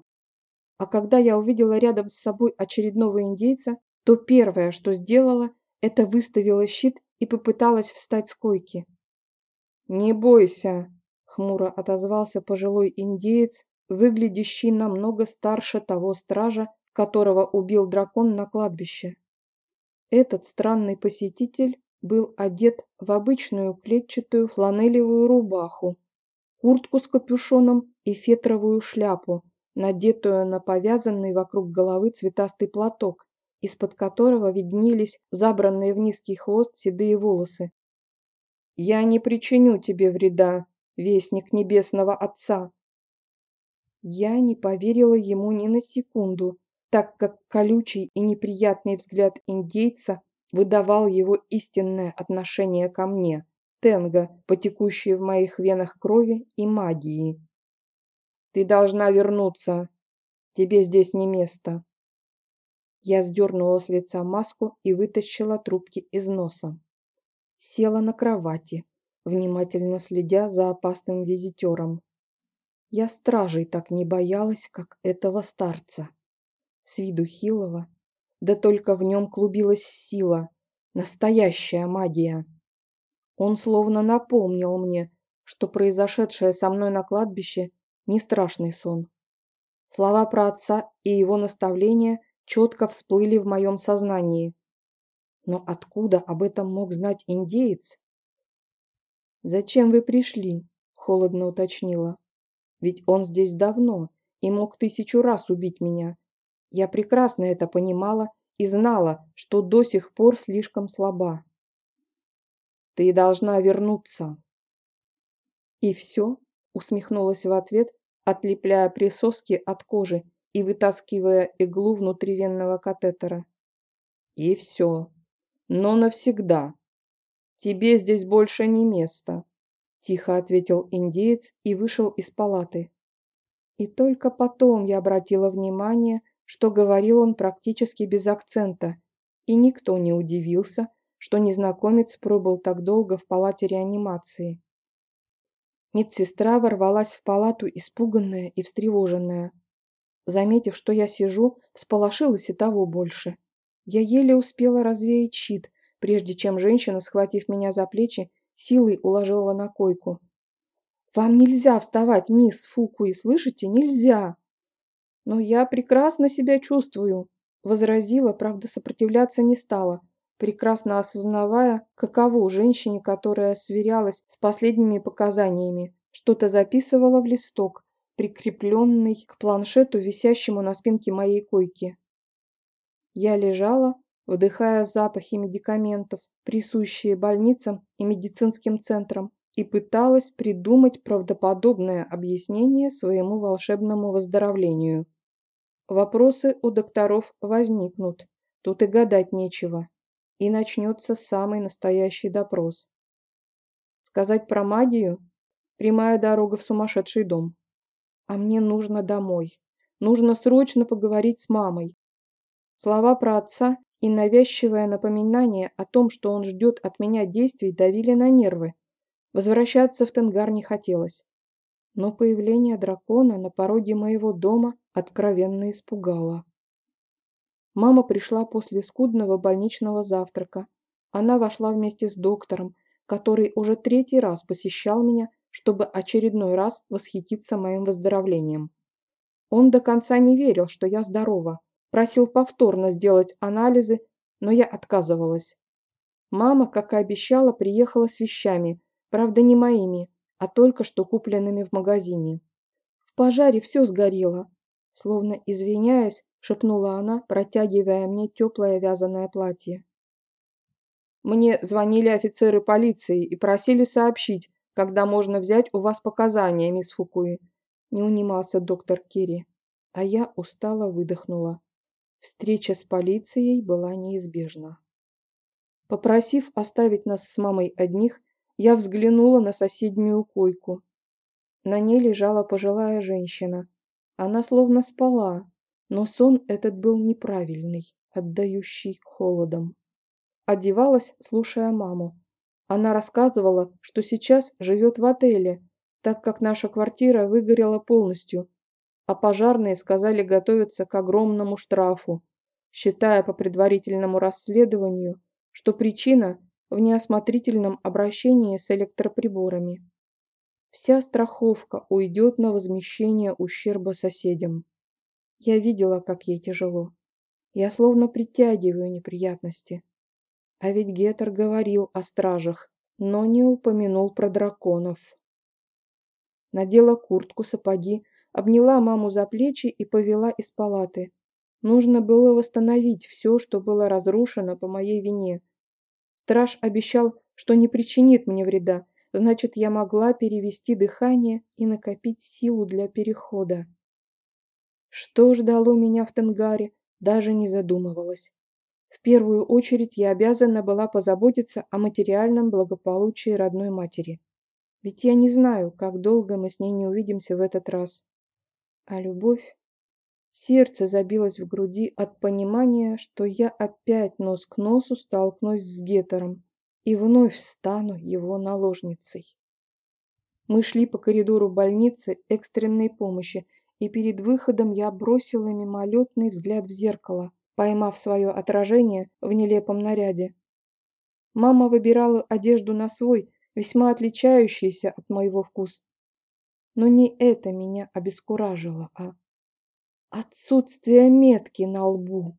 А когда я увидела рядом с собой очередного индейца, то первое, что сделала, это выставила щит и попыталась встать с койки. «Не бойся», — хмуро отозвался пожилой индеец, выглядящий намного старше того стража, которого убил дракон на кладбище. Этот странный посетитель был одет в обычную клетчатую фланелевую рубаху, куртку с капюшоном и фетровую шляпу, надетую на повязанный вокруг головы цветастый платок, из-под которого виднелись забранные в низкий хвост седые волосы. «Я не причиню тебе вреда, вестник небесного Отца!» Я не поверила ему ни на секунду, так как колючий и неприятный взгляд индейца выдавал его истинное отношение ко мне, Тенга, потекущее в моих венах крови и магии. «Ты должна вернуться. Тебе здесь не место». Я сдернула с лица маску и вытащила трубки из носа. Села на кровати, внимательно следя за опасным визитером. Я стражей так не боялась, как этого старца. С виду хилого, да только в нем клубилась сила, настоящая магия. Он словно напомнил мне, что произошедшее со мной на кладбище не страшный сон. Слова про отца и его наставления четко всплыли в моем сознании. Но откуда об этом мог знать индеец? «Зачем вы пришли?» – холодно уточнила. «Ведь он здесь давно и мог тысячу раз убить меня. Я прекрасно это понимала и знала, что до сих пор слишком слаба. Ты должна вернуться. И все, усмехнулась в ответ, отлепляя присоски от кожи и вытаскивая иглу внутривенного катетера. И все. Но навсегда. Тебе здесь больше не место, тихо ответил индеец и вышел из палаты. И только потом я обратила внимание, что говорил он практически без акцента, и никто не удивился, что незнакомец пробыл так долго в палате реанимации. Медсестра ворвалась в палату испуганная и встревоженная. Заметив, что я сижу, всполошилась и того больше. Я еле успела развеять щит, прежде чем женщина, схватив меня за плечи, силой уложила на койку. «Вам нельзя вставать, мисс Фукуи, слышите? Нельзя!» «Но я прекрасно себя чувствую», – возразила, правда, сопротивляться не стала, прекрасно осознавая, каково женщине, которая сверялась с последними показаниями, что-то записывала в листок, прикрепленный к планшету, висящему на спинке моей койки. Я лежала, вдыхая запахи медикаментов, присущие больницам и медицинским центрам, и пыталась придумать правдоподобное объяснение своему волшебному выздоровлению. Вопросы у докторов возникнут, тут и гадать нечего. И начнется самый настоящий допрос. Сказать про магию – прямая дорога в сумасшедший дом. А мне нужно домой. Нужно срочно поговорить с мамой. Слова про отца и навязчивое напоминание о том, что он ждет от меня действий, давили на нервы. Возвращаться в Тенгар не хотелось. Но появление дракона на пороге моего дома откровенно испугала. Мама пришла после скудного больничного завтрака. Она вошла вместе с доктором, который уже третий раз посещал меня, чтобы очередной раз восхититься моим выздоровлением. Он до конца не верил, что я здорова, просил повторно сделать анализы, но я отказывалась. Мама, как и обещала, приехала с вещами, правда не моими, а только что купленными в магазине. В пожаре все сгорело, Словно извиняясь, шепнула она, протягивая мне теплое вязаное платье. Мне звонили офицеры полиции и просили сообщить, когда можно взять у вас показания, мисс Фукуи. Не унимался доктор Кири, а я устало выдохнула. Встреча с полицией была неизбежна. Попросив оставить нас с мамой одних, я взглянула на соседнюю койку. На ней лежала пожилая женщина, она словно спала, но сон этот был неправильный, отдающий холодом. Одевалась, слушая маму. Она рассказывала, что сейчас живет в отеле, так как наша квартира выгорела полностью, а пожарные сказали готовиться к огромному штрафу, считая по предварительному расследованию, что причина в неосмотрительном обращении с электроприборами. Вся страховка уйдет на возмещение ущерба соседям. Я видела, как ей тяжело. Я словно притягиваю неприятности. А ведь Гетер говорил о стражах, но не упомянул про драконов. Надела куртку, сапоги, обняла маму за плечи и повела из палаты. Нужно было восстановить все, что было разрушено по моей вине. Страж обещал, что не причинит мне вреда, значит, я могла перевести дыхание и накопить силу для перехода. Что ждало меня в Тенгаре, даже не задумывалась. В первую очередь я обязана была позаботиться о материальном благополучии родной матери. Ведь я не знаю, как долго мы с ней не увидимся в этот раз. А любовь? Сердце забилось в груди от понимания, что я опять нос к носу столкнусь с Гетером и вновь стану его наложницей. Мы шли по коридору больницы экстренной помощи, и перед выходом я бросила мимолетный взгляд в зеркало, поймав свое отражение в нелепом наряде. Мама выбирала одежду на свой, весьма отличающийся от моего вкуса. Но не это меня обескуражило, а отсутствие метки на лбу.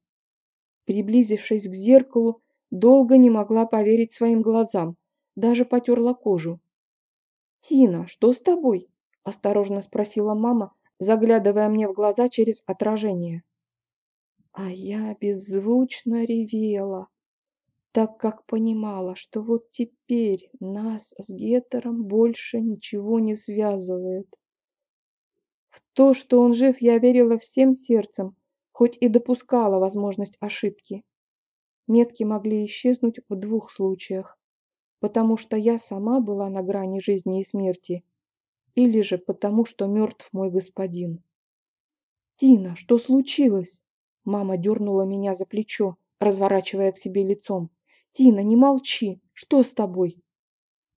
Приблизившись к зеркалу, долго не могла поверить своим глазам, даже потерла кожу. «Тина, что с тобой?» – осторожно спросила мама, заглядывая мне в глаза через отражение. А я беззвучно ревела, так как понимала, что вот теперь нас с Гетером больше ничего не связывает. В то, что он жив, я верила всем сердцем, хоть и допускала возможность ошибки. Метки могли исчезнуть в двух случаях, потому что я сама была на грани жизни и смерти, или же потому, что мертв мой господин. «Тина, что случилось?» Мама дернула меня за плечо, разворачивая к себе лицом. «Тина, не молчи! Что с тобой?»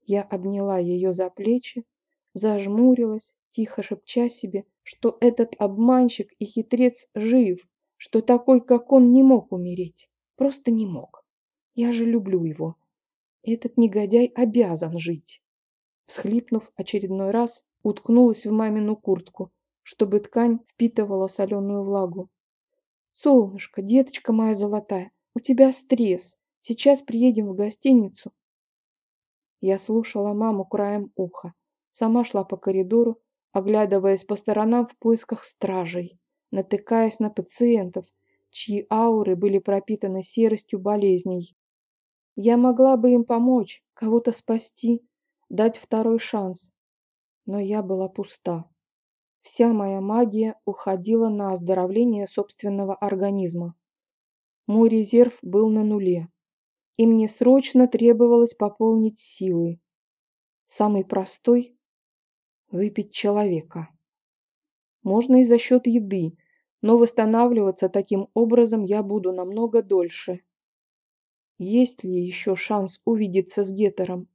Я обняла ее за плечи, зажмурилась, тихо шепча себе, что этот обманщик и хитрец жив, что такой, как он, не мог умереть. Просто не мог. Я же люблю его. Этот негодяй обязан жить. Всхлипнув очередной раз, уткнулась в мамину куртку, чтобы ткань впитывала соленую влагу. «Солнышко, деточка моя золотая, у тебя стресс. Сейчас приедем в гостиницу». Я слушала маму краем уха. Сама шла по коридору, оглядываясь по сторонам в поисках стражей, натыкаясь на пациентов, чьи ауры были пропитаны серостью болезней. Я могла бы им помочь, кого-то спасти, дать второй шанс. Но я была пуста. Вся моя магия уходила на оздоровление собственного организма. Мой резерв был на нуле, и мне срочно требовалось пополнить силы. Самый простой – выпить человека. Можно и за счет еды, но восстанавливаться таким образом я буду намного дольше. Есть ли еще шанс увидеться с Гетером?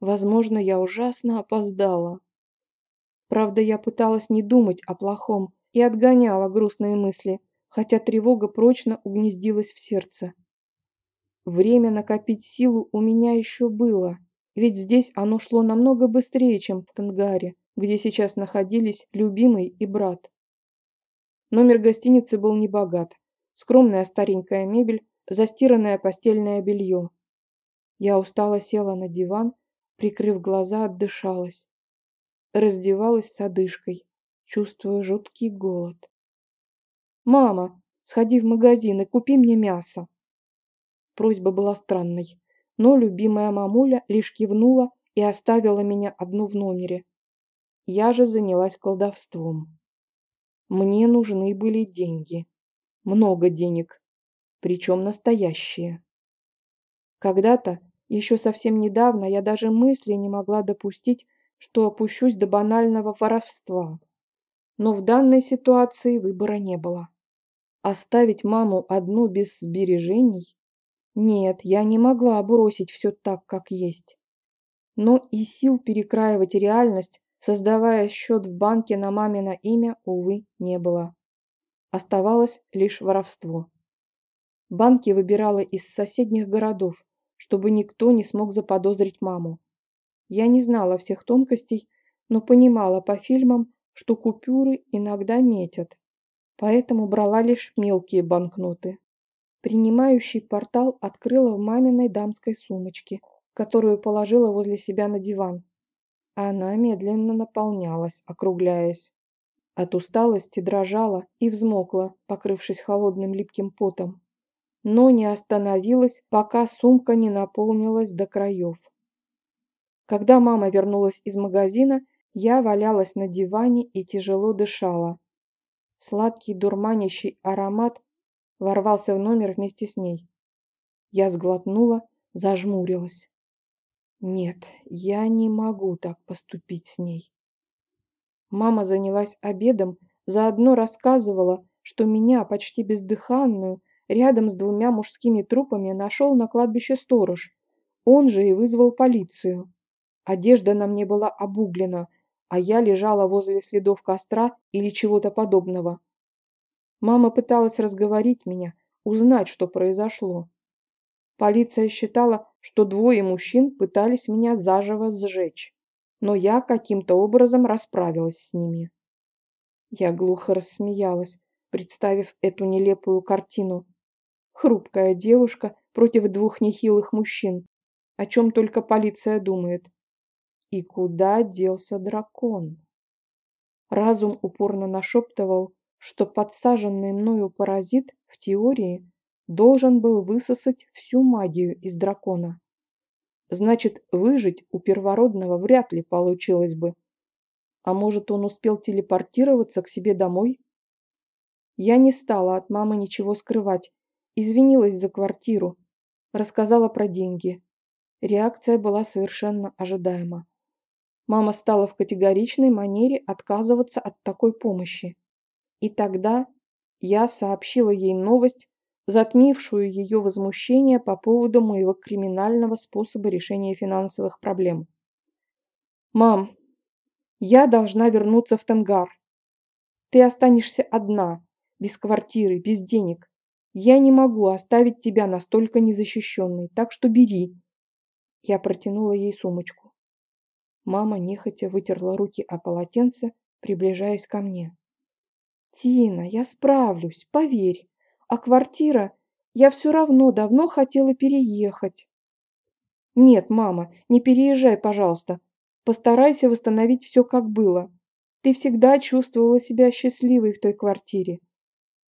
Возможно, я ужасно опоздала. Правда, я пыталась не думать о плохом и отгоняла грустные мысли, хотя тревога прочно угнездилась в сердце. Время накопить силу у меня еще было, ведь здесь оно шло намного быстрее, чем в Тангаре, где сейчас находились любимый и брат. Номер гостиницы был небогат. Скромная старенькая мебель, застиранное постельное белье. Я устало села на диван, прикрыв глаза, отдышалась раздевалась с одышкой, чувствуя жуткий голод. «Мама, сходи в магазин и купи мне мясо!» Просьба была странной, но любимая мамуля лишь кивнула и оставила меня одну в номере. Я же занялась колдовством. Мне нужны были деньги. Много денег. Причем настоящие. Когда-то, еще совсем недавно, я даже мысли не могла допустить, что опущусь до банального воровства. Но в данной ситуации выбора не было. Оставить маму одну без сбережений? Нет, я не могла бросить все так, как есть. Но и сил перекраивать реальность, создавая счет в банке на мамино имя, увы, не было. Оставалось лишь воровство. Банки выбирала из соседних городов, чтобы никто не смог заподозрить маму. Я не знала всех тонкостей, но понимала по фильмам, что купюры иногда метят, поэтому брала лишь мелкие банкноты. Принимающий портал открыла в маминой дамской сумочке, которую положила возле себя на диван. Она медленно наполнялась, округляясь. От усталости дрожала и взмокла, покрывшись холодным липким потом. Но не остановилась, пока сумка не наполнилась до краев. Когда мама вернулась из магазина, я валялась на диване и тяжело дышала. Сладкий дурманящий аромат ворвался в номер вместе с ней. Я сглотнула, зажмурилась. Нет, я не могу так поступить с ней. Мама занялась обедом, заодно рассказывала, что меня, почти бездыханную, рядом с двумя мужскими трупами нашел на кладбище сторож. Он же и вызвал полицию. Одежда на мне была обуглена, а я лежала возле следов костра или чего-то подобного. Мама пыталась разговорить меня, узнать, что произошло. Полиция считала, что двое мужчин пытались меня заживо сжечь, но я каким-то образом расправилась с ними. Я глухо рассмеялась, представив эту нелепую картину. Хрупкая девушка против двух нехилых мужчин. О чем только полиция думает. И куда делся дракон? Разум упорно нашептывал, что подсаженный мною паразит в теории должен был высосать всю магию из дракона. Значит, выжить у первородного вряд ли получилось бы. А может, он успел телепортироваться к себе домой? Я не стала от мамы ничего скрывать, извинилась за квартиру, рассказала про деньги. Реакция была совершенно ожидаема. Мама стала в категоричной манере отказываться от такой помощи. И тогда я сообщила ей новость, затмившую ее возмущение по поводу моего криминального способа решения финансовых проблем. «Мам, я должна вернуться в Тенгар. Ты останешься одна, без квартиры, без денег. Я не могу оставить тебя настолько незащищенной, так что бери». Я протянула ей сумочку. Мама нехотя вытерла руки о полотенце, приближаясь ко мне. «Тина, я справлюсь, поверь. А квартира... Я все равно давно хотела переехать». «Нет, мама, не переезжай, пожалуйста. Постарайся восстановить все, как было. Ты всегда чувствовала себя счастливой в той квартире.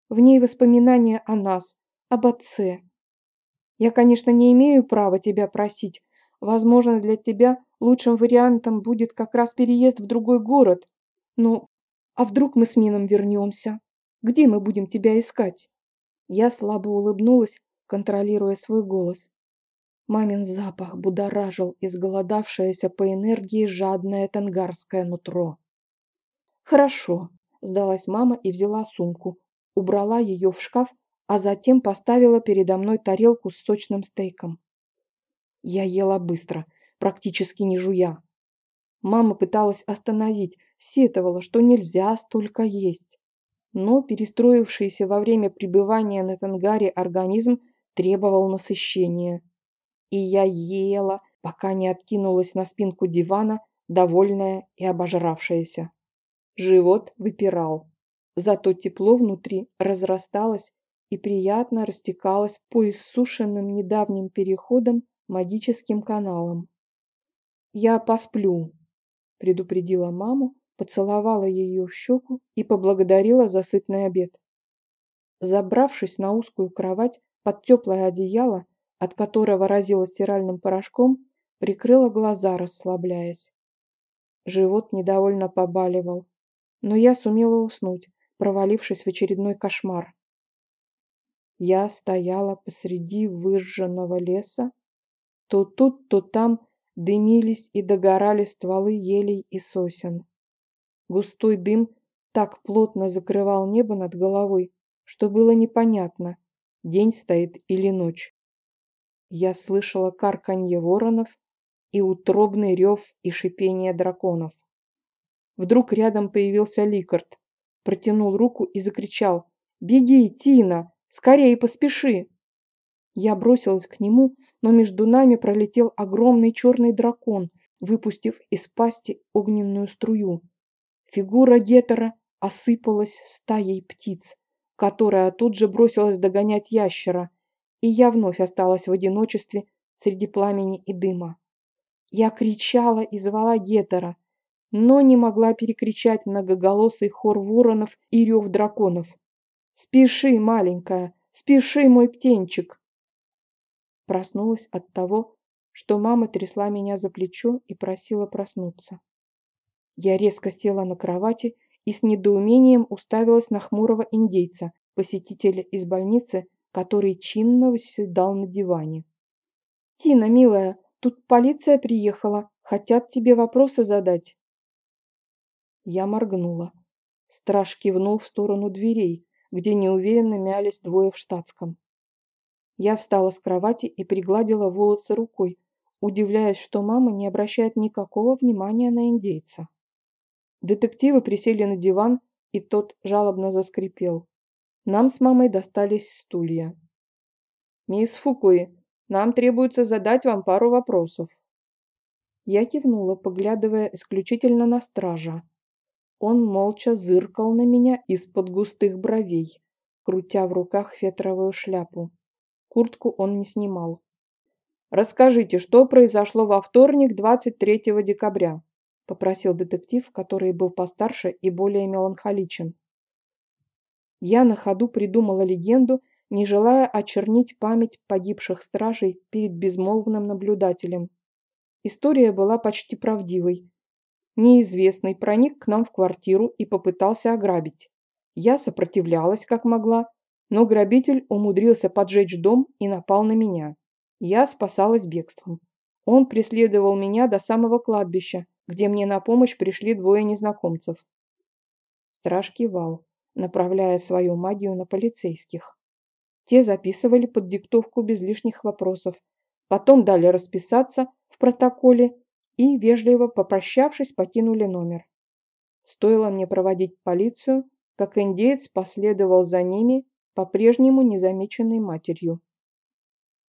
В ней воспоминания о нас, об отце. Я, конечно, не имею права тебя просить. Возможно, для тебя лучшим вариантом будет как раз переезд в другой город. Но а вдруг мы с Мином вернемся? Где мы будем тебя искать?» Я слабо улыбнулась, контролируя свой голос. Мамин запах будоражил изголодавшееся по энергии жадное тангарское нутро. «Хорошо», – сдалась мама и взяла сумку, убрала ее в шкаф, а затем поставила передо мной тарелку с сочным стейком. Я ела быстро, практически не жуя. Мама пыталась остановить, сетовала, что нельзя столько есть. Но перестроившийся во время пребывания на Тангаре организм требовал насыщения. И я ела, пока не откинулась на спинку дивана, довольная и обожравшаяся. Живот выпирал. Зато тепло внутри разрасталось и приятно растекалось по иссушенным недавним переходам магическим каналам. «Я посплю», – предупредила маму, поцеловала ее в щеку и поблагодарила за сытный обед. Забравшись на узкую кровать под теплое одеяло, от которого разило стиральным порошком, прикрыла глаза, расслабляясь. Живот недовольно побаливал, но я сумела уснуть, провалившись в очередной кошмар. Я стояла посреди выжженного леса, то тут, то там дымились и догорали стволы елей и сосен. Густой дым так плотно закрывал небо над головой, что было непонятно, день стоит или ночь. Я слышала карканье воронов и утробный рев и шипение драконов. Вдруг рядом появился Ликард, протянул руку и закричал «Беги, Тина! Скорее поспеши!» Я бросилась к нему, но между нами пролетел огромный черный дракон, выпустив из пасти огненную струю. Фигура Гетера осыпалась стаей птиц, которая тут же бросилась догонять ящера, и я вновь осталась в одиночестве среди пламени и дыма. Я кричала и звала Гетера. но не могла перекричать многоголосый хор воронов и рев драконов. «Спеши, маленькая, спеши, мой птенчик!» Проснулась от того, что мама трясла меня за плечо и просила проснуться. Я резко села на кровати и с недоумением уставилась на хмурого индейца, посетителя из больницы, который чинно восседал на диване. «Тина, милая, тут полиция приехала, хотят тебе вопросы задать». Я моргнула. Страж кивнул в сторону дверей, где неуверенно мялись двое в штатском. Я встала с кровати и пригладила волосы рукой, удивляясь, что мама не обращает никакого внимания на индейца. Детективы присели на диван, и тот жалобно заскрипел. Нам с мамой достались стулья. «Мисс Фукуи, нам требуется задать вам пару вопросов». Я кивнула, поглядывая исключительно на стража. Он молча зыркал на меня из-под густых бровей, крутя в руках фетровую шляпу. Куртку он не снимал. «Расскажите, что произошло во вторник, 23 декабря?» – попросил детектив, который был постарше и более меланхоличен. Я на ходу придумала легенду, не желая очернить память погибших стражей перед безмолвным наблюдателем. История была почти правдивой. Неизвестный проник к нам в квартиру и попытался ограбить. Я сопротивлялась как могла, но грабитель умудрился поджечь дом и напал на меня. Я спасалась бегством. Он преследовал меня до самого кладбища, где мне на помощь пришли двое незнакомцев. Страж кивал направляя свою магию на полицейских. Те записывали под диктовку без лишних вопросов, потом дали расписаться в протоколе и, вежливо попрощавшись, покинули номер. Стоило мне проводить полицию, как индеец последовал за ними, по-прежнему незамеченной матерью.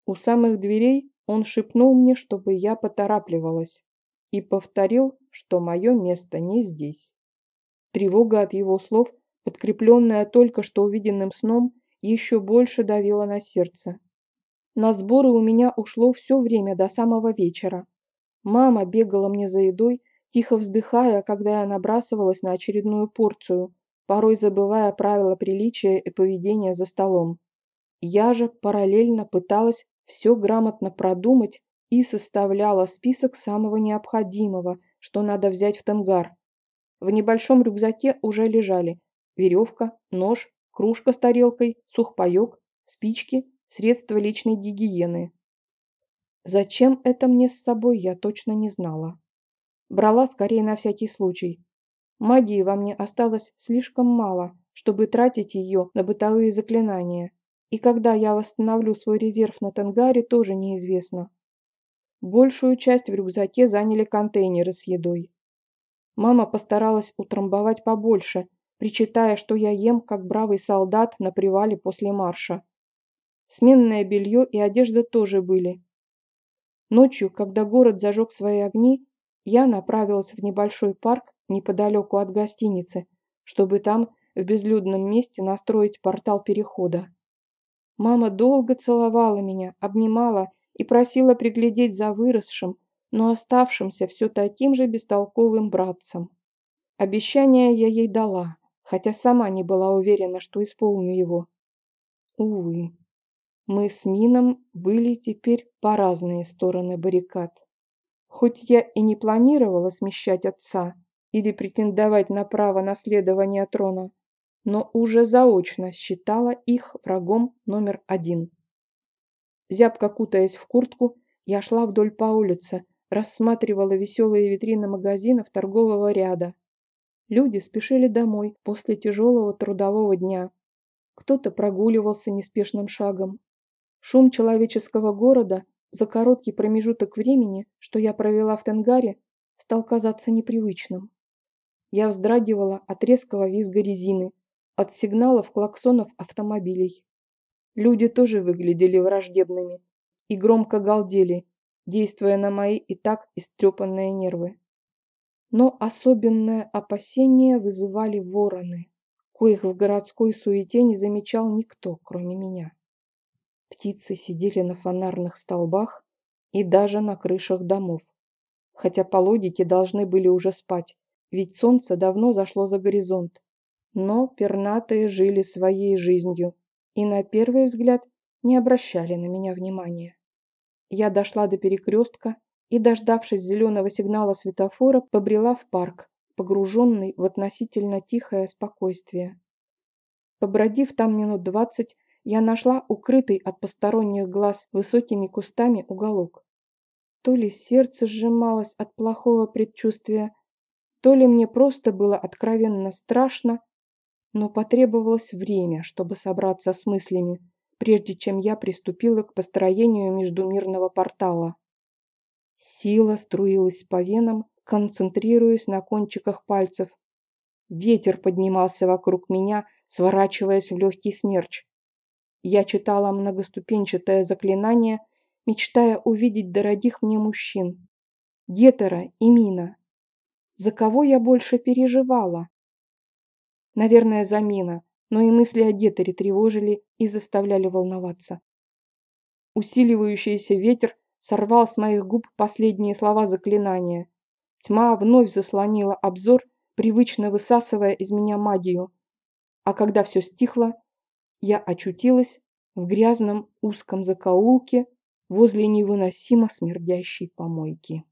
У самых дверей он шепнул мне, чтобы я поторапливалась, и повторил, что мое место не здесь. Тревога от его слов подкрепленная только что увиденным сном, еще больше давила на сердце. На сборы у меня ушло все время до самого вечера. Мама бегала мне за едой, тихо вздыхая, когда я набрасывалась на очередную порцию, порой забывая правила приличия и поведения за столом. Я же параллельно пыталась все грамотно продумать и составляла список самого необходимого, что надо взять в тангар. В небольшом рюкзаке уже лежали веревка, нож, кружка с тарелкой, сухпайок, спички, средства личной гигиены. Зачем это мне с собой, я точно не знала. Брала скорее на всякий случай. Магии во мне осталось слишком мало, чтобы тратить ее на бытовые заклинания. И когда я восстановлю свой резерв на Тангаре, тоже неизвестно. Большую часть в рюкзаке заняли контейнеры с едой. Мама постаралась утрамбовать побольше, причитая, что я ем, как бравый солдат на привале после марша. Сменное белье и одежда тоже были. Ночью, когда город зажег свои огни, я направилась в небольшой парк неподалеку от гостиницы, чтобы там, в безлюдном месте, настроить портал перехода. Мама долго целовала меня, обнимала и просила приглядеть за выросшим, но оставшимся все таким же бестолковым братцем. Обещание я ей дала, хотя сама не была уверена, что исполню его. Увы, мы с Мином были теперь по разные стороны баррикад. Хоть я и не планировала смещать отца или претендовать на право наследования трона, но уже заочно считала их врагом номер один. Зябко кутаясь в куртку, я шла вдоль по улице, рассматривала веселые витрины магазинов торгового ряда, Люди спешили домой после тяжелого трудового дня. Кто-то прогуливался неспешным шагом. Шум человеческого города за короткий промежуток времени, что я провела в Тенгаре, стал казаться непривычным. Я вздрагивала от резкого визга резины, от сигналов клаксонов автомобилей. Люди тоже выглядели враждебными и громко галдели, действуя на мои и так истрепанные нервы. Но особенное опасение вызывали вороны, коих в городской суете не замечал никто, кроме меня. Птицы сидели на фонарных столбах и даже на крышах домов, хотя по логике должны были уже спать, ведь солнце давно зашло за горизонт. Но пернатые жили своей жизнью и на первый взгляд не обращали на меня внимания. Я дошла до перекрестка и, дождавшись зеленого сигнала светофора, побрела в парк, погруженный в относительно тихое спокойствие. Побродив там минут двадцать, я нашла укрытый от посторонних глаз высокими кустами уголок. То ли сердце сжималось от плохого предчувствия, то ли мне просто было откровенно страшно, но потребовалось время, чтобы собраться с мыслями, прежде чем я приступила к построению междумирного портала. Сила струилась по венам, концентрируясь на кончиках пальцев. Ветер поднимался вокруг меня, сворачиваясь в легкий смерч. Я читала многоступенчатое заклинание, мечтая увидеть дорогих мне мужчин. Гетера и Мина. За кого я больше переживала? Наверное, за Мина, но и мысли о Гетере тревожили и заставляли волноваться. Усиливающийся ветер сорвал с моих губ последние слова заклинания. Тьма вновь заслонила обзор, привычно высасывая из меня магию. А когда все стихло, я очутилась в грязном узком закоулке возле невыносимо смердящей помойки.